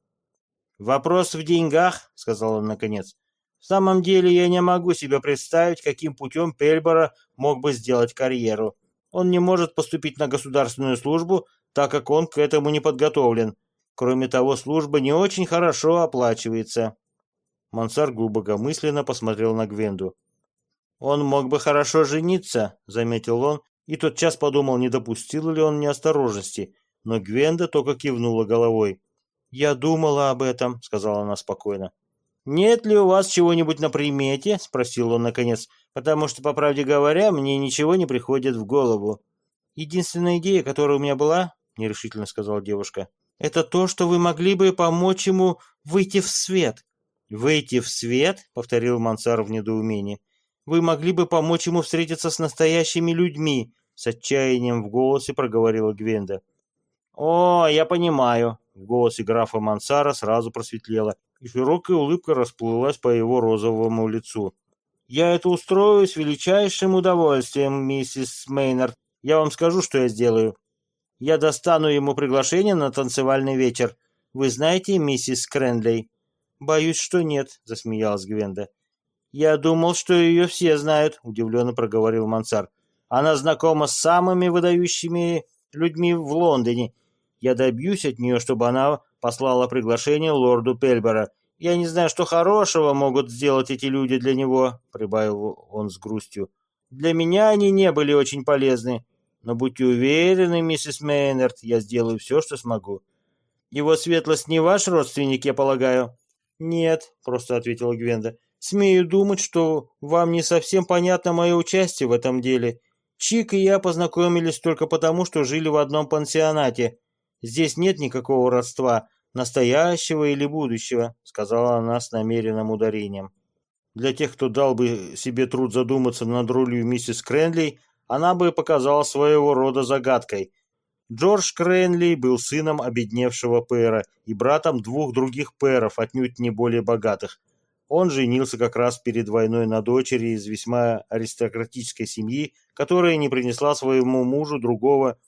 «Вопрос в деньгах», — сказал он наконец. «В самом деле я не могу себе представить, каким путем Пельбора мог бы сделать карьеру. Он не может поступить на государственную службу, так как он к этому не подготовлен. Кроме того, служба не очень хорошо оплачивается». Мансар глубокомысленно посмотрел на Гвенду. «Он мог бы хорошо жениться», — заметил он, и тотчас подумал, не допустил ли он неосторожности, но Гвенда только кивнула головой. «Я думала об этом», — сказала она спокойно. «Нет ли у вас чего-нибудь на примете?» — спросил он наконец, «потому что, по правде говоря, мне ничего не приходит в голову». «Единственная идея, которая у меня была», — нерешительно сказала девушка, «это то, что вы могли бы помочь ему выйти в свет». «Выйти в свет?» — повторил Мансар в недоумении. Вы могли бы помочь ему встретиться с настоящими людьми, с отчаянием в голосе проговорила Гвенда. О, я понимаю. В голосе графа Мансара сразу просветлело, и широкая улыбка расплылась по его розовому лицу. «Я это устрою с величайшим удовольствием, миссис Мейнард. Я вам скажу, что я сделаю. Я достану ему приглашение на танцевальный вечер. Вы знаете миссис Крендлей?» «Боюсь, что нет», — засмеялась Гвенда. «Я думал, что ее все знают», — удивленно проговорил Мансар. «Она знакома с самыми выдающими людьми в Лондоне. Я добьюсь от нее, чтобы она послала приглашение лорду Пельбера. Я не знаю, что хорошего могут сделать эти люди для него», — прибавил он с грустью. «Для меня они не были очень полезны. Но будьте уверены, миссис Мейнард, я сделаю все, что смогу. Его светлость не ваш родственник, я полагаю?» «Нет», — просто ответила Гвенда. «Смею думать, что вам не совсем понятно мое участие в этом деле. Чик и я познакомились только потому, что жили в одном пансионате. Здесь нет никакого родства, настоящего или будущего», — сказала она с намеренным ударением. Для тех, кто дал бы себе труд задуматься над ролью миссис Кренли, она бы показала своего рода загадкой — Джордж Кренли был сыном обедневшего пэра и братом двух других пэров, отнюдь не более богатых. Он женился как раз перед войной на дочери из весьма аристократической семьи, которая не принесла своему мужу другого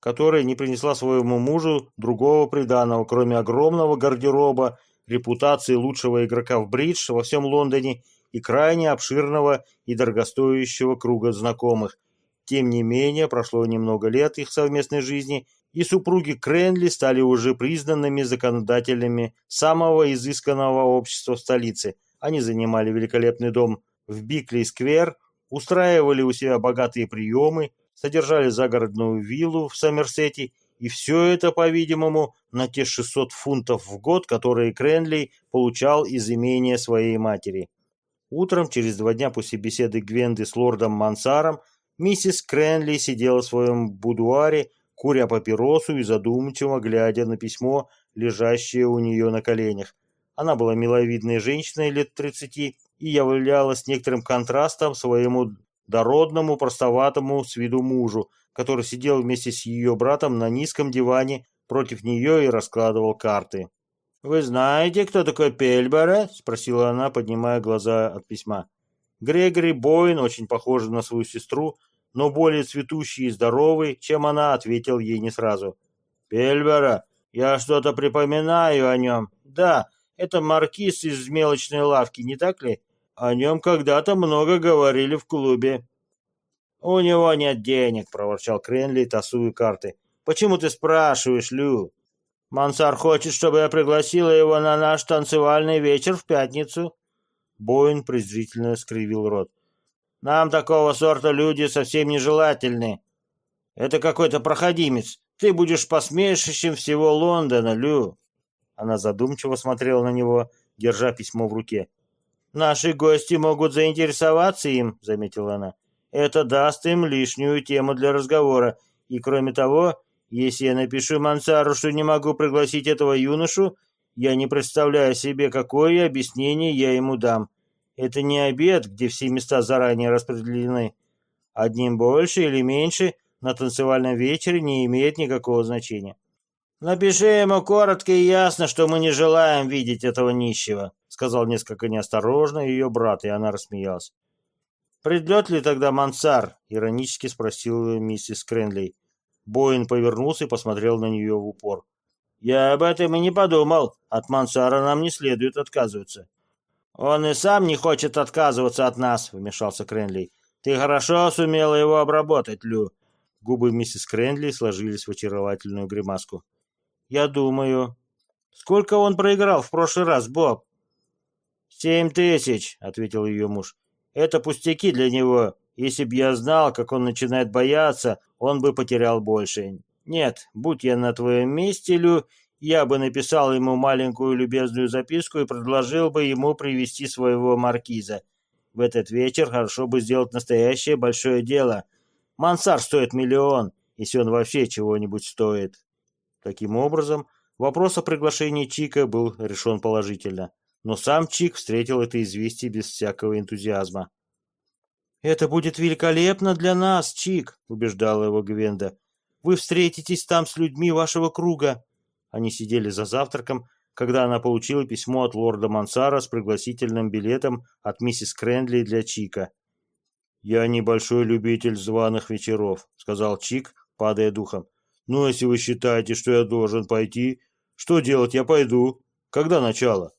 которая не принесла своему мужу другого приданого, кроме огромного гардероба, репутации лучшего игрока в бридж во всем Лондоне и крайне обширного и дорогостоящего круга знакомых. Тем не менее, прошло немного лет их совместной жизни, и супруги Кренли стали уже признанными законодателями самого изысканного общества в столице. Они занимали великолепный дом в Бикли-сквер, устраивали у себя богатые приемы, содержали загородную виллу в Сомерсете, и все это, по-видимому, на те 600 фунтов в год, которые Кренли получал из имения своей матери. Утром, через два дня после беседы Гвенды с лордом Мансаром, миссис Кренли сидела в своем будуаре, куря папиросу и задумчиво глядя на письмо, лежащее у нее на коленях. Она была миловидной женщиной лет тридцати и являлась некоторым контрастом своему дородному, простоватому с виду мужу, который сидел вместе с ее братом на низком диване против нее и раскладывал карты. «Вы знаете, кто такой Пельборе?» — спросила она, поднимая глаза от письма. Грегори Бойн, очень похожий на свою сестру, но более цветущий и здоровый, чем она, ответил ей не сразу. «Пельбора? Я что-то припоминаю о нем. Да, это маркиз из мелочной лавки, не так ли? О нем когда-то много говорили в клубе». «У него нет денег», — проворчал Кренли, тасуя карты. «Почему ты спрашиваешь, Лю?» Мансар хочет, чтобы я пригласила его на наш танцевальный вечер в пятницу. Боин презрительно скривил рот. Нам такого сорта люди совсем нежелательны. Это какой-то проходимец. Ты будешь посмешищем всего Лондона, Лю. Она задумчиво смотрела на него, держа письмо в руке. «Наши гости могут заинтересоваться им», — заметила она. «Это даст им лишнюю тему для разговора. И, кроме того, если я напишу Мансару, что не могу пригласить этого юношу, я не представляю себе, какое объяснение я ему дам. Это не обед, где все места заранее распределены. Одним больше или меньше на танцевальном вечере не имеет никакого значения. «Напиши ему коротко и ясно, что мы не желаем видеть этого нищего», сказал несколько неосторожно ее брат, и она рассмеялась. «Придет ли тогда Мансар?» — иронически спросила миссис Кренли. Боин повернулся и посмотрел на нее в упор. «Я об этом и не подумал. От Мансара нам не следует отказываться». «Он и сам не хочет отказываться от нас», — вмешался Кренли. «Ты хорошо сумела его обработать, Лю». Губы миссис Кренли сложились в очаровательную гримаску. «Я думаю...» «Сколько он проиграл в прошлый раз, Боб?» «Семь тысяч», — ответил ее муж. «Это пустяки для него. Если б я знал, как он начинает бояться, он бы потерял больше. Нет, будь я на твоем месте, Лю, я бы написал ему маленькую любезную записку и предложил бы ему привести своего маркиза. В этот вечер хорошо бы сделать настоящее большое дело. Мансар стоит миллион, если он вообще чего-нибудь стоит. Таким образом, Вопрос о приглашении Чика был решен положительно, но сам Чик встретил это известие без всякого энтузиазма. «Это будет великолепно для нас, Чик», — убеждала его Гвенда. «Вы встретитесь там с людьми вашего круга». Они сидели за завтраком, когда она получила письмо от лорда Мансара с пригласительным билетом от миссис Крендли для Чика. «Я небольшой любитель званых вечеров», — сказал Чик, падая духом. «Ну, если вы считаете, что я должен пойти, что делать я пойду? Когда начало?»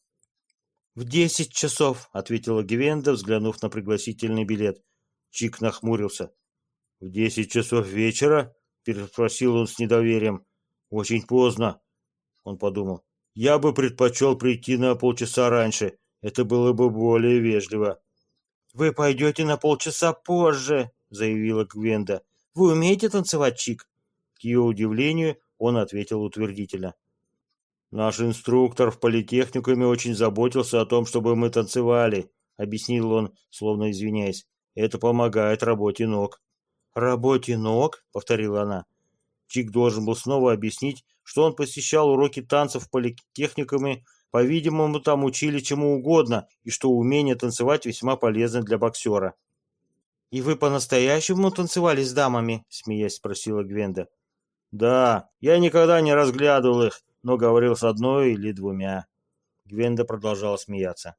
«В десять часов», — ответила Гвенда, взглянув на пригласительный билет. Чик нахмурился. «В десять часов вечера?» — переспросил он с недоверием. «Очень поздно», — он подумал. «Я бы предпочел прийти на полчаса раньше. Это было бы более вежливо». «Вы пойдете на полчаса позже», — заявила Гвенда. «Вы умеете танцевать, Чик?» К ее удивлению он ответил утвердительно. «Наш инструктор в политехникуме очень заботился о том, чтобы мы танцевали», — объяснил он, словно извиняясь. Это помогает работе ног. «Работе ног?» — повторила она. Чик должен был снова объяснить, что он посещал уроки танцев в политехникуме, по-видимому, там учили чему угодно, и что умение танцевать весьма полезно для боксера. «И вы по-настоящему танцевали с дамами?» — смеясь спросила Гвенда. «Да, я никогда не разглядывал их, но говорил с одной или двумя». Гвенда продолжала смеяться.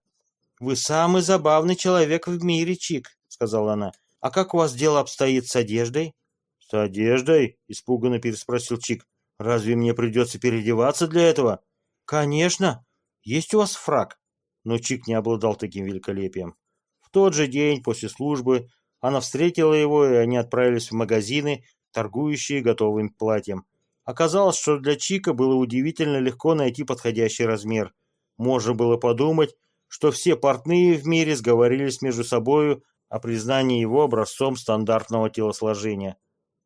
«Вы самый забавный человек в мире, Чик сказала она. «А как у вас дело обстоит с одеждой?» «С одеждой?» — испуганно переспросил Чик. «Разве мне придется переодеваться для этого?» «Конечно. Есть у вас фраг?» Но Чик не обладал таким великолепием. В тот же день после службы она встретила его, и они отправились в магазины, торгующие готовым платьем. Оказалось, что для Чика было удивительно легко найти подходящий размер. Можно было подумать, что все портные в мире сговорились между собою о признании его образцом стандартного телосложения.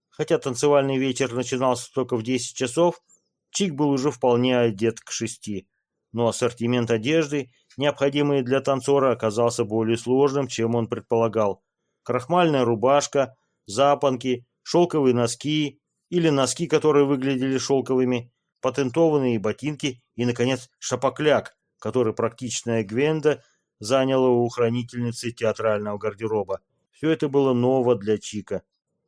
Хотя танцевальный вечер начинался только в 10 часов, Чик был уже вполне одет к шести, но ассортимент одежды, необходимый для танцора, оказался более сложным, чем он предполагал. Крахмальная рубашка, запонки, шелковые носки или носки, которые выглядели шелковыми, патентованные ботинки и, наконец, шапокляк, который практичная Гвенда – заняло у хранительницы театрального гардероба. Все это было ново для Чика.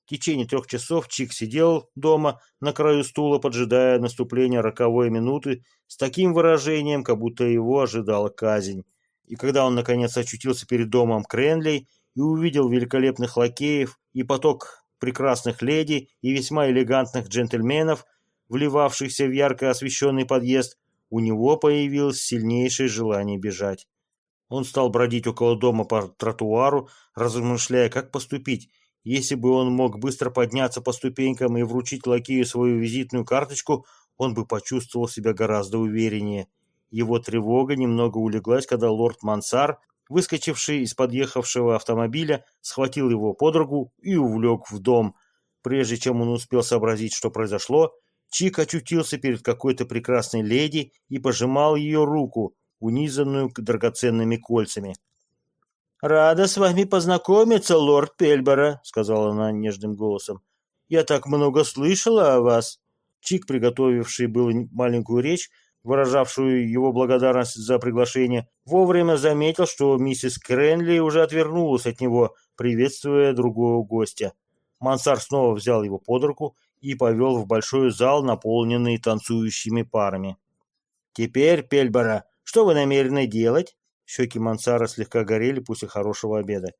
В течение трех часов Чик сидел дома на краю стула, поджидая наступления роковой минуты с таким выражением, как будто его ожидала казнь. И когда он наконец очутился перед домом Кренлей и увидел великолепных лакеев и поток прекрасных леди и весьма элегантных джентльменов, вливавшихся в ярко освещенный подъезд, у него появилось сильнейшее желание бежать. Он стал бродить около дома по тротуару, размышляя, как поступить. Если бы он мог быстро подняться по ступенькам и вручить лакею свою визитную карточку, он бы почувствовал себя гораздо увереннее. Его тревога немного улеглась, когда лорд Мансар, выскочивший из подъехавшего автомобиля, схватил его под руку и увлек в дом. Прежде чем он успел сообразить, что произошло, Чик очутился перед какой-то прекрасной леди и пожимал ее руку унизанную драгоценными кольцами. «Рада с вами познакомиться, лорд Пельбора», — сказала она нежным голосом. «Я так много слышала о вас». Чик, приготовивший был маленькую речь, выражавшую его благодарность за приглашение, вовремя заметил, что миссис Кренли уже отвернулась от него, приветствуя другого гостя. Мансар снова взял его под руку и повел в большой зал, наполненный танцующими парами. «Теперь, Пельбора, что вы намерены делать?» Щеки Мансара слегка горели после хорошего обеда.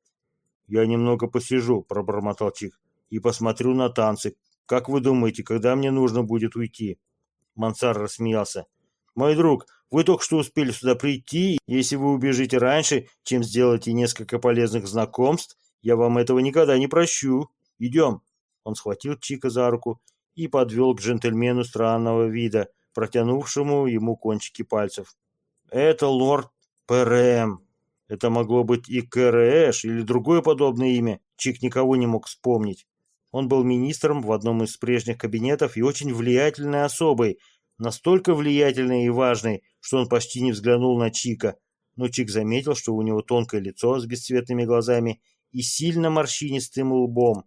«Я немного посижу», — пробормотал Чик, — «и посмотрю на танцы. Как вы думаете, когда мне нужно будет уйти?» Мансар рассмеялся. «Мой друг, вы только что успели сюда прийти. Если вы убежите раньше, чем сделаете несколько полезных знакомств, я вам этого никогда не прощу. Идем». Он схватил Чика за руку и подвел к джентльмену странного вида, протянувшему ему кончики пальцев. Это лорд ПРМ. Это могло быть и КРЭш или другое подобное имя. Чик никого не мог вспомнить. Он был министром в одном из прежних кабинетов и очень влиятельной особой, настолько влиятельной и важной, что он почти не взглянул на Чика. Но Чик заметил, что у него тонкое лицо с бесцветными глазами и сильно морщинистым лбом.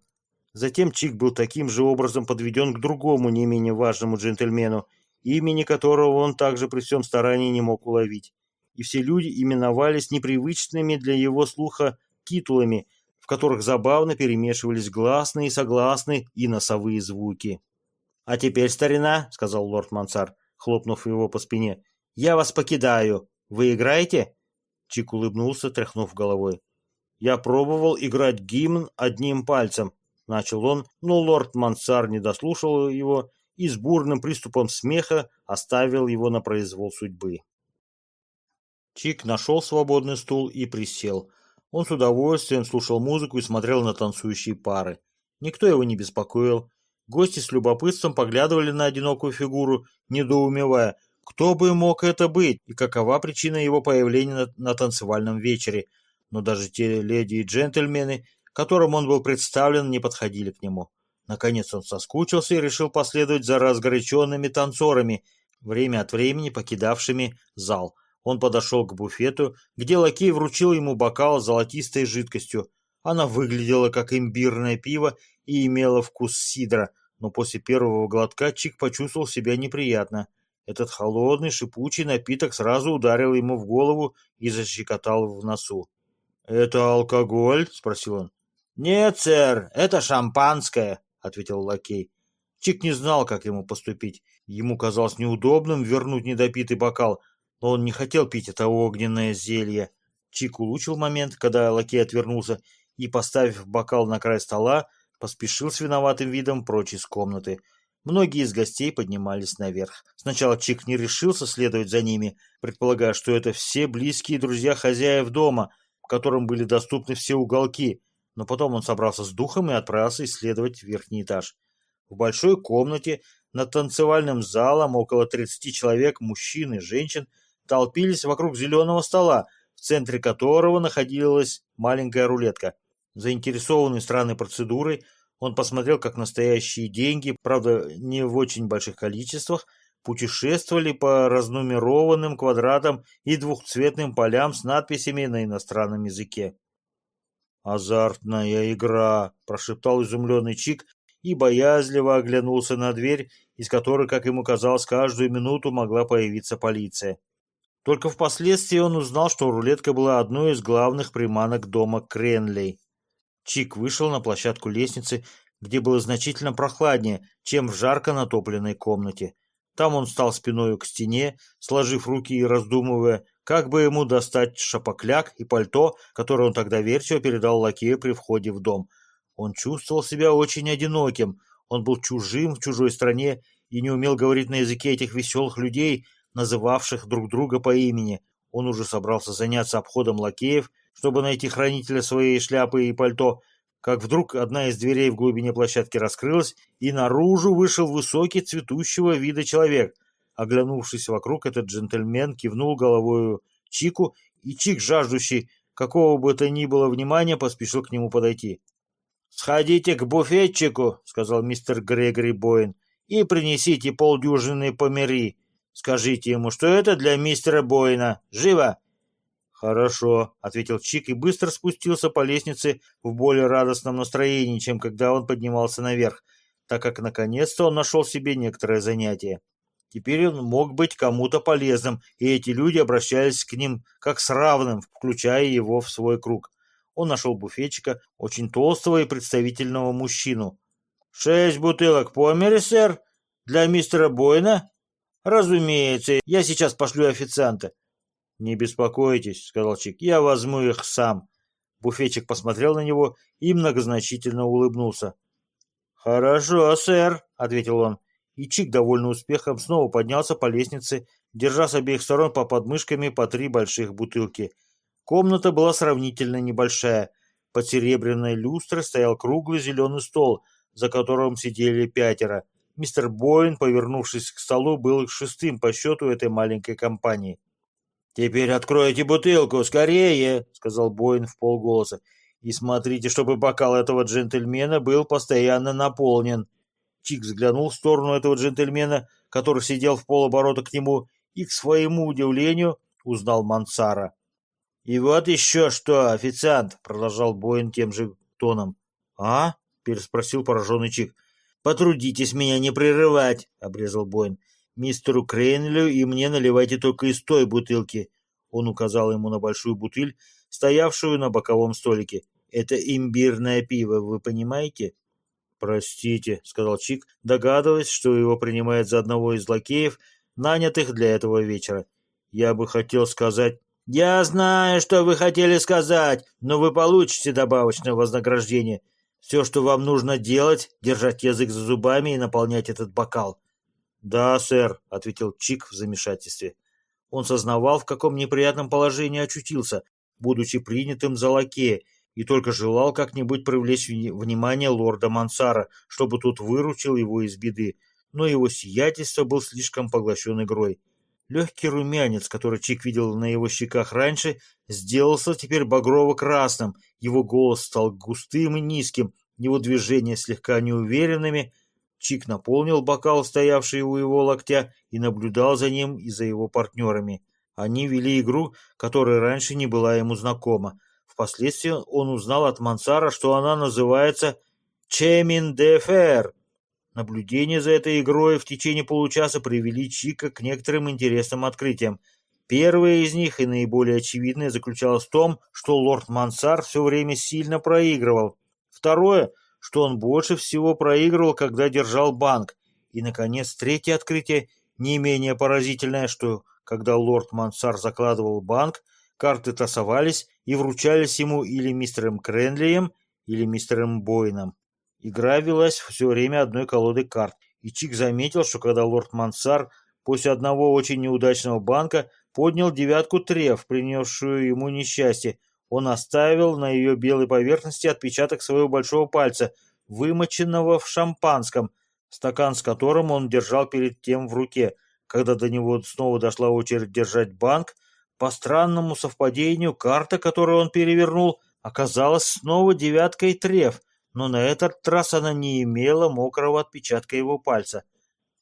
Затем Чик был таким же образом подведен к другому не менее важному джентльмену, имени которого он также при всем старании не мог уловить. И все люди именовались непривычными для его слуха титулами, в которых забавно перемешивались гласные, согласные и носовые звуки. «А теперь, старина», — сказал лорд Мансар, хлопнув его по спине, — «я вас покидаю. Вы играете?» Чик улыбнулся, тряхнув головой. «Я пробовал играть гимн одним пальцем», — начал он, но лорд Мансар не дослушал его и с бурным приступом смеха оставил его на произвол судьбы. Чик нашел свободный стул и присел. Он с удовольствием слушал музыку и смотрел на танцующие пары. Никто его не беспокоил. Гости с любопытством поглядывали на одинокую фигуру, недоумевая, кто бы мог это быть и какова причина его появления на, на танцевальном вечере. Но даже те леди и джентльмены, которым он был представлен, не подходили к нему. Наконец он соскучился и решил последовать за разгоряченными танцорами, время от времени покидавшими зал. Он подошел к буфету, где лакей вручил ему бокал с золотистой жидкостью. Она выглядела как имбирное пиво и имела вкус сидра, но после первого глотка Чик почувствовал себя неприятно. Этот холодный, шипучий напиток сразу ударил ему в голову и защекотал в носу. «Это алкоголь?» — спросил он. «Нет, сэр, это шампанское», — ответил лакей. Чик не знал, как ему поступить. Ему казалось неудобным вернуть недопитый бокал, но он не хотел пить это огненное зелье. Чик улучил момент, когда лакей отвернулся, и, поставив бокал на край стола, поспешил с виноватым видом прочь из комнаты. Многие из гостей поднимались наверх. Сначала Чик не решился следовать за ними, предполагая, что это все близкие друзья хозяев дома, которым были доступны все уголки, но потом он собрался с духом и отправился исследовать верхний этаж. В большой комнате над танцевальным залом около 30 человек, мужчин и женщин, толпились вокруг зеленого стола, в центре которого находилась маленькая рулетка. Заинтересованный странной процедурой, он посмотрел, как настоящие деньги, правда, не в очень больших количествах, путешествовали по разнумерованным квадратам и двухцветным полям с надписями на иностранном языке. «Азартная игра!» – прошептал изумленный Чик и боязливо оглянулся на дверь, из которой, как ему казалось, каждую минуту могла появиться полиция. Только впоследствии он узнал, что рулетка была одной из главных приманок дома Кренлей. Чик вышел на площадку лестницы, где было значительно прохладнее, чем в жарко натопленной комнате. Там он стал спиной к стене, сложив руки и раздумывая, как бы ему достать шапокляк и пальто, которое он тогда верчиво передал лакею при входе в дом. Он чувствовал себя очень одиноким, он был чужим в чужой стране и не умел говорить на языке этих веселых людей, называвших друг друга по имени. Он уже собрался заняться обходом лакеев, чтобы найти хранителя своей шляпы и пальто, как вдруг одна из дверей в глубине площадки раскрылась, и наружу вышел высокий цветущего вида человек. Оглянувшись вокруг, этот джентльмен кивнул головою Чику, и Чик, жаждущий какого бы то ни было внимания, поспешил к нему подойти. «Сходите к буфетчику», — сказал мистер Грегори Боин, — «и принесите полдюжины помери. Скажите ему, что это для мистера Боина. Живо!» «Хорошо», — ответил Чик и быстро спустился по лестнице в более радостном настроении, чем когда он поднимался наверх, так как наконец-то он нашел себе некоторое занятие. Теперь он мог быть кому-то полезным, и эти люди обращались к ним как с равным, включая его в свой круг. Он нашел буфетчика, очень толстого и представительного мужчину. «Шесть бутылок помери, сэр? Для мистера Бойна?» «Разумеется, я сейчас пошлю официанта». «Не беспокойтесь», — сказал Чик, — «я возьму их сам». Буфетчик посмотрел на него и многозначительно улыбнулся. «Хорошо, сэр», — ответил он. И Чик, довольный успехом, снова поднялся по лестнице, держа с обеих сторон по подмышками по три больших бутылки. Комната была сравнительно небольшая. Под серебряной люстрой стоял круглый зеленый стол, за которым сидели пятеро. Мистер Боин, повернувшись к столу, был шестым по счету этой маленькой компании. «Теперь откройте бутылку, скорее!» — сказал Боин в полголоса. «И смотрите, чтобы бокал этого джентльмена был постоянно наполнен». Чик взглянул в сторону этого джентльмена, который сидел в полоборота к нему, и, к своему удивлению, узнал Мансара. «И вот еще что, официант!» — продолжал Боин тем же тоном. «А?» — переспросил пораженный Чик. «Потрудитесь меня не прерывать», — обрезал Бойн. Мистеру Крейнлю и мне наливайте только из той бутылки. Он указал ему на большую бутыль, стоявшую на боковом столике. Это имбирное пиво, вы понимаете? «Простите», — сказал Чик, догадываясь, что его принимают за одного из лакеев, нанятых для этого вечера. «Я бы хотел сказать...» «Я знаю, что вы хотели сказать, но вы получите добавочное вознаграждение. Все, что вам нужно делать, держать язык за зубами и наполнять этот бокал». «Да, сэр», — ответил Чик в замешательстве. Он сознавал, в каком неприятном положении очутился, будучи принятым за лакея, и только желал как-нибудь привлечь внимание лорда Мансара, чтобы тот выручил его из беды, но его сиятельство был слишком поглощен игрой. Легкий румянец, который Чик видел на его щеках раньше, сделался теперь багрово-красным, его голос стал густым и низким, его движения слегка неуверенными. Чик наполнил бокал, стоявший у его локтя, и наблюдал за ним и за его партнерами. Они вели игру, которая раньше не была ему знакома. Впоследствии он узнал от Мансара, что она называется «Чемин де Фер». Наблюдения за этой игрой в течение получаса привели Чика к некоторым интересным открытиям. Первое из них и наиболее очевидное заключалось в том, что лорд Мансар все время сильно проигрывал. Второе, что он больше всего проигрывал, когда держал банк. И, наконец, третье открытие, не менее поразительное, что когда лорд Мансар закладывал банк, карты тасовались и вручались ему или мистером Кренлием, или мистером Бойном. Игра велась все время одной колоды карт, и Чик заметил, что когда лорд Мансар после одного очень неудачного банка поднял девятку треф, принесшую ему несчастье, он оставил на ее белой поверхности отпечаток своего большого пальца, вымоченного в шампанском, стакан с которым он держал перед тем в руке. Когда до него снова дошла очередь держать банк, по странному совпадению, карта, которую он перевернул, оказалась снова девяткой треф, но на этот раз она не имела мокрого отпечатка его пальца.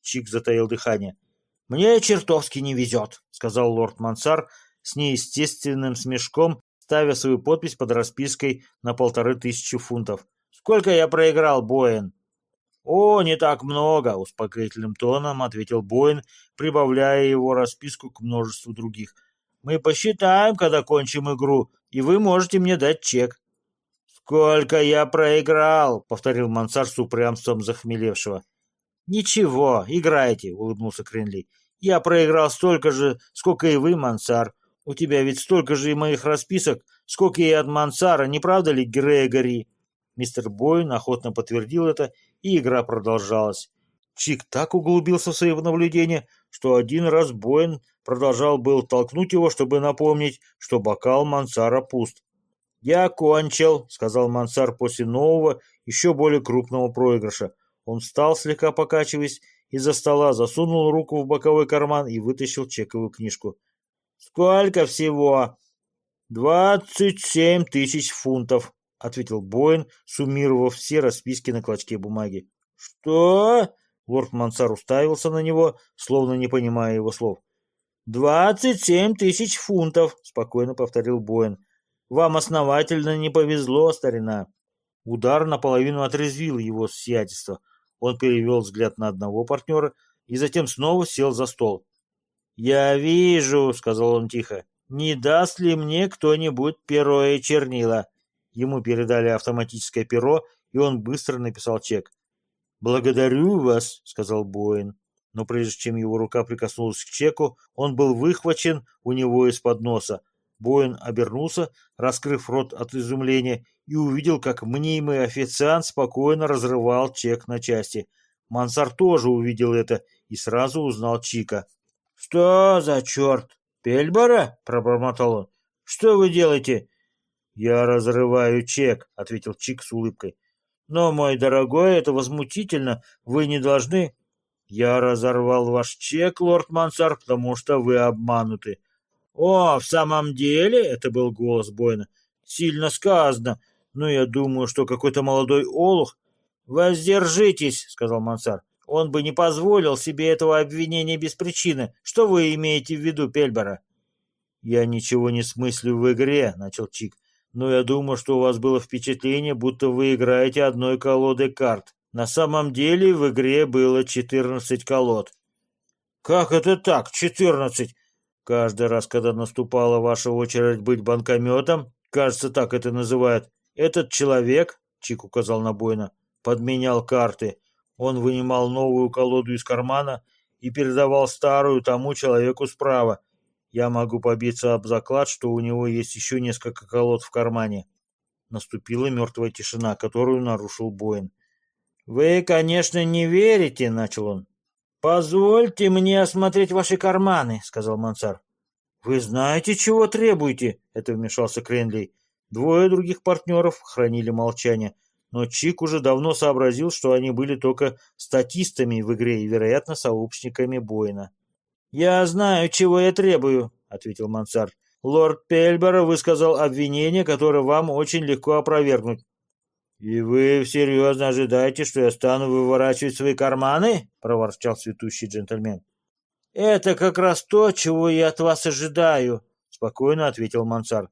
Чик затаил дыхание. «Мне чертовски не везет», — сказал лорд Мансар с неестественным смешком, ставя свою подпись под распиской на полторы тысячи фунтов. «Сколько я проиграл, Боин?» «О, не так много», — успокоительным тоном ответил Боин, прибавляя его расписку к множеству других — мы посчитаем, когда кончим игру, и вы можете мне дать чек». «Сколько я проиграл!» — повторил Мансар с упрямством захмелевшего. «Ничего, играйте», — улыбнулся Кренли. «Я проиграл столько же, сколько и вы, Мансар. У тебя ведь столько же и моих расписок, сколько и от Мансара, не правда ли, Грегори?» Мистер Бойн охотно подтвердил это, и игра продолжалась. Чик так углубился в свои наблюдения, что один раз Бойн продолжал был толкнуть его, чтобы напомнить, что бокал Мансара пуст. «Я кончил», — сказал Мансар после нового, еще более крупного проигрыша. Он встал, слегка покачиваясь, из-за стола, засунул руку в боковой карман и вытащил чековую книжку. «Сколько всего?» «Двадцать семь тысяч фунтов», — ответил Боин, суммировав все расписки на клочке бумаги. «Что?» Лорд Мансар уставился на него, словно не понимая его слов. «Двадцать семь тысяч фунтов», — спокойно повторил Боин. «Вам основательно не повезло, старина». Удар наполовину отрезвил его сиятельство. Он перевел взгляд на одного партнера и затем снова сел за стол. «Я вижу», — сказал он тихо, — «не даст ли мне кто-нибудь перо и чернила?» Ему передали автоматическое перо, и он быстро написал чек. «Благодарю вас», — сказал Боин. Но прежде чем его рука прикоснулась к чеку, он был выхвачен у него из-под носа. Боин обернулся, раскрыв рот от изумления, и увидел, как мнимый официант спокойно разрывал чек на части. Мансар тоже увидел это и сразу узнал Чика. «Что за черт? Пельбора?» — пробормотал он. «Что вы делаете?» «Я разрываю чек», — ответил Чик с улыбкой. Но, мой дорогой, это возмутительно. Вы не должны... Я разорвал ваш чек, лорд Мансар, потому что вы обмануты. О, в самом деле, это был голос Бойна. Сильно сказано. Но я думаю, что какой-то молодой олух... Воздержитесь, сказал Мансар. Он бы не позволил себе этого обвинения без причины. Что вы имеете в виду, Пельбора? Я ничего не смыслю в игре, начал Чик но я думаю, что у вас было впечатление, будто вы играете одной колодой карт. На самом деле в игре было 14 колод. Как это так, четырнадцать? Каждый раз, когда наступала ваша очередь быть банкометом, кажется, так это называют, этот человек, Чик указал на Бойна, подменял карты. Он вынимал новую колоду из кармана и передавал старую тому человеку справа. Я могу побиться об заклад, что у него есть еще несколько колод в кармане. Наступила мертвая тишина, которую нарушил Боин. «Вы, конечно, не верите», — начал он. «Позвольте мне осмотреть ваши карманы», — сказал Мансар. «Вы знаете, чего требуете?» — это вмешался Кренли. Двое других партнеров хранили молчание, но Чик уже давно сообразил, что они были только статистами в игре и, вероятно, сообщниками Боина. «Я знаю, чего я требую», — ответил Мансар. «Лорд Пельбера высказал обвинение, которое вам очень легко опровергнуть. «И вы серьезно ожидаете, что я стану выворачивать свои карманы?» — проворчал цветущий джентльмен. «Это как раз то, чего я от вас ожидаю», — спокойно ответил Мансар.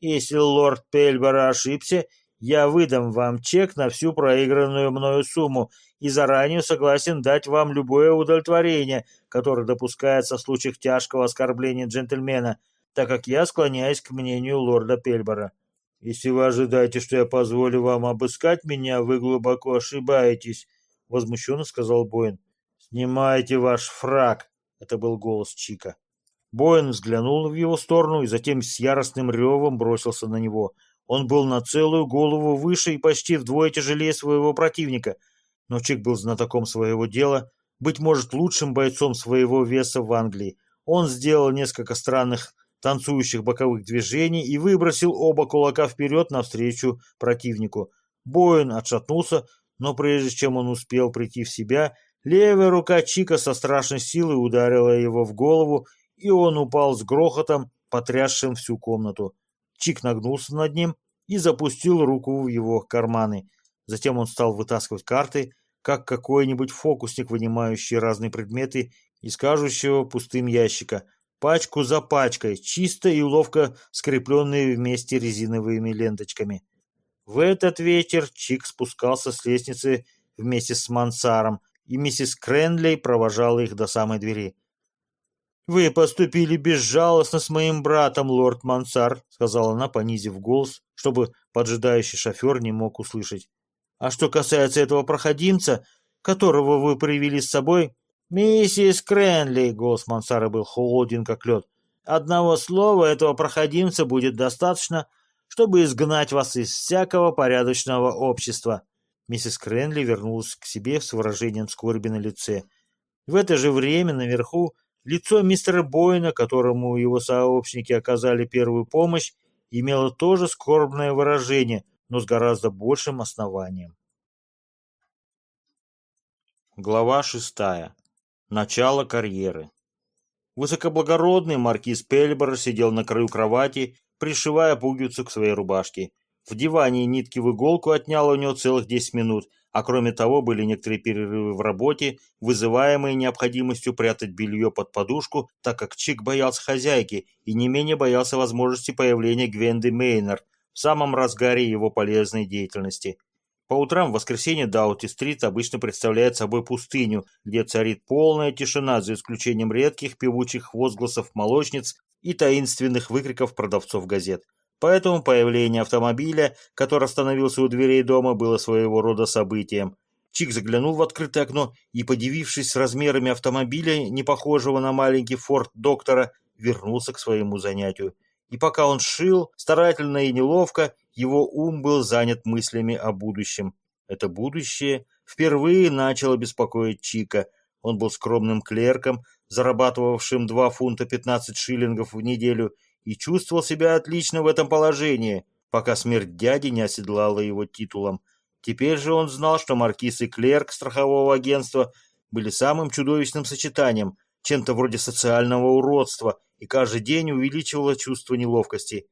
«Если лорд Пельбора ошибся, я выдам вам чек на всю проигранную мною сумму и заранее согласен дать вам любое удовлетворение, которое допускается в случаях тяжкого оскорбления джентльмена, так как я склоняюсь к мнению лорда Пельбора». «Если вы ожидаете, что я позволю вам обыскать меня, вы глубоко ошибаетесь», — возмущенно сказал Боин. «Снимайте ваш фраг», — это был голос Чика. Боин взглянул в его сторону и затем с яростным ревом бросился на него. Он был на целую голову выше и почти вдвое тяжелее своего противника. Но Чик был знатоком своего дела, быть может, лучшим бойцом своего веса в Англии. Он сделал несколько странных танцующих боковых движений и выбросил оба кулака вперед навстречу противнику. Боин отшатнулся, но прежде чем он успел прийти в себя, левая рука Чика со страшной силой ударила его в голову, и он упал с грохотом, потрясшим всю комнату. Чик нагнулся над ним и запустил руку в его карманы. Затем он стал вытаскивать карты, как какой-нибудь фокусник, вынимающий разные предметы из кажущего пустым ящика пачку за пачкой, чисто и ловко скрепленные вместе резиновыми ленточками. В этот вечер Чик спускался с лестницы вместе с Мансаром, и миссис Кренлей провожала их до самой двери. «Вы поступили безжалостно с моим братом, лорд Мансар», сказала она, понизив голос, чтобы поджидающий шофер не мог услышать. «А что касается этого проходимца, которого вы привели с собой, «Миссис Кренли!» — голос Мансара был холоден, как лед. «Одного слова этого проходимца будет достаточно, чтобы изгнать вас из всякого порядочного общества». Миссис Кренли вернулась к себе с выражением скорби на лице. В это же время наверху лицо мистера Бойна, которому его сообщники оказали первую помощь, имело тоже скорбное выражение, но с гораздо большим основанием. Глава шестая Начало карьеры. Высокоблагородный маркиз Пельбор сидел на краю кровати, пришивая пуговицу к своей рубашке. В диване нитки в иголку отняло у него целых 10 минут, а кроме того были некоторые перерывы в работе, вызываемые необходимостью прятать белье под подушку, так как Чик боялся хозяйки и не менее боялся возможности появления Гвенды Мейнер в самом разгаре его полезной деятельности. По утрам в воскресенье Даути-стрит обычно представляет собой пустыню, где царит полная тишина, за исключением редких певучих возгласов молочниц и таинственных выкриков продавцов газет. Поэтому появление автомобиля, который остановился у дверей дома, было своего рода событием. Чик заглянул в открытое окно и, подивившись размерами автомобиля, не похожего на маленький форт доктора, вернулся к своему занятию. И пока он шил, старательно и неловко, его ум был занят мыслями о будущем. Это будущее впервые начало беспокоить Чика. Он был скромным клерком, зарабатывавшим 2 фунта 15 шиллингов в неделю, и чувствовал себя отлично в этом положении, пока смерть дяди не оседлала его титулом. Теперь же он знал, что маркиз и клерк страхового агентства были самым чудовищным сочетанием, чем-то вроде социального уродства, и каждый день увеличивало чувство неловкости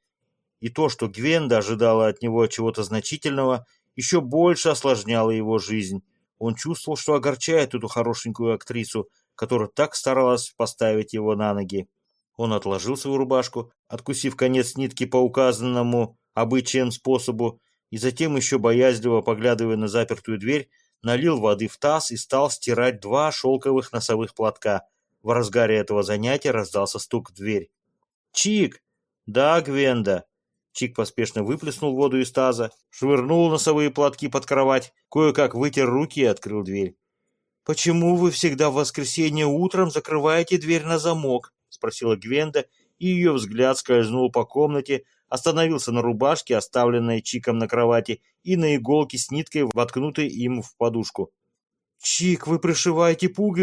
и то, что Гвенда ожидала от него чего-то значительного, еще больше осложняло его жизнь. Он чувствовал, что огорчает эту хорошенькую актрису, которая так старалась поставить его на ноги. Он отложил свою рубашку, откусив конец нитки по указанному обычаем способу, и затем, еще боязливо поглядывая на запертую дверь, налил воды в таз и стал стирать два шелковых носовых платка. В разгаре этого занятия раздался стук в дверь. «Чик!» «Да, Гвенда!» Чик поспешно выплеснул воду из таза, швырнул носовые платки под кровать, кое-как вытер руки и открыл дверь. «Почему вы всегда в воскресенье утром закрываете дверь на замок?» — спросила Гвенда, и ее взгляд скользнул по комнате, остановился на рубашке, оставленной Чиком на кровати, и на иголке с ниткой, воткнутой им в подушку. «Чик, вы пришиваете пуговицы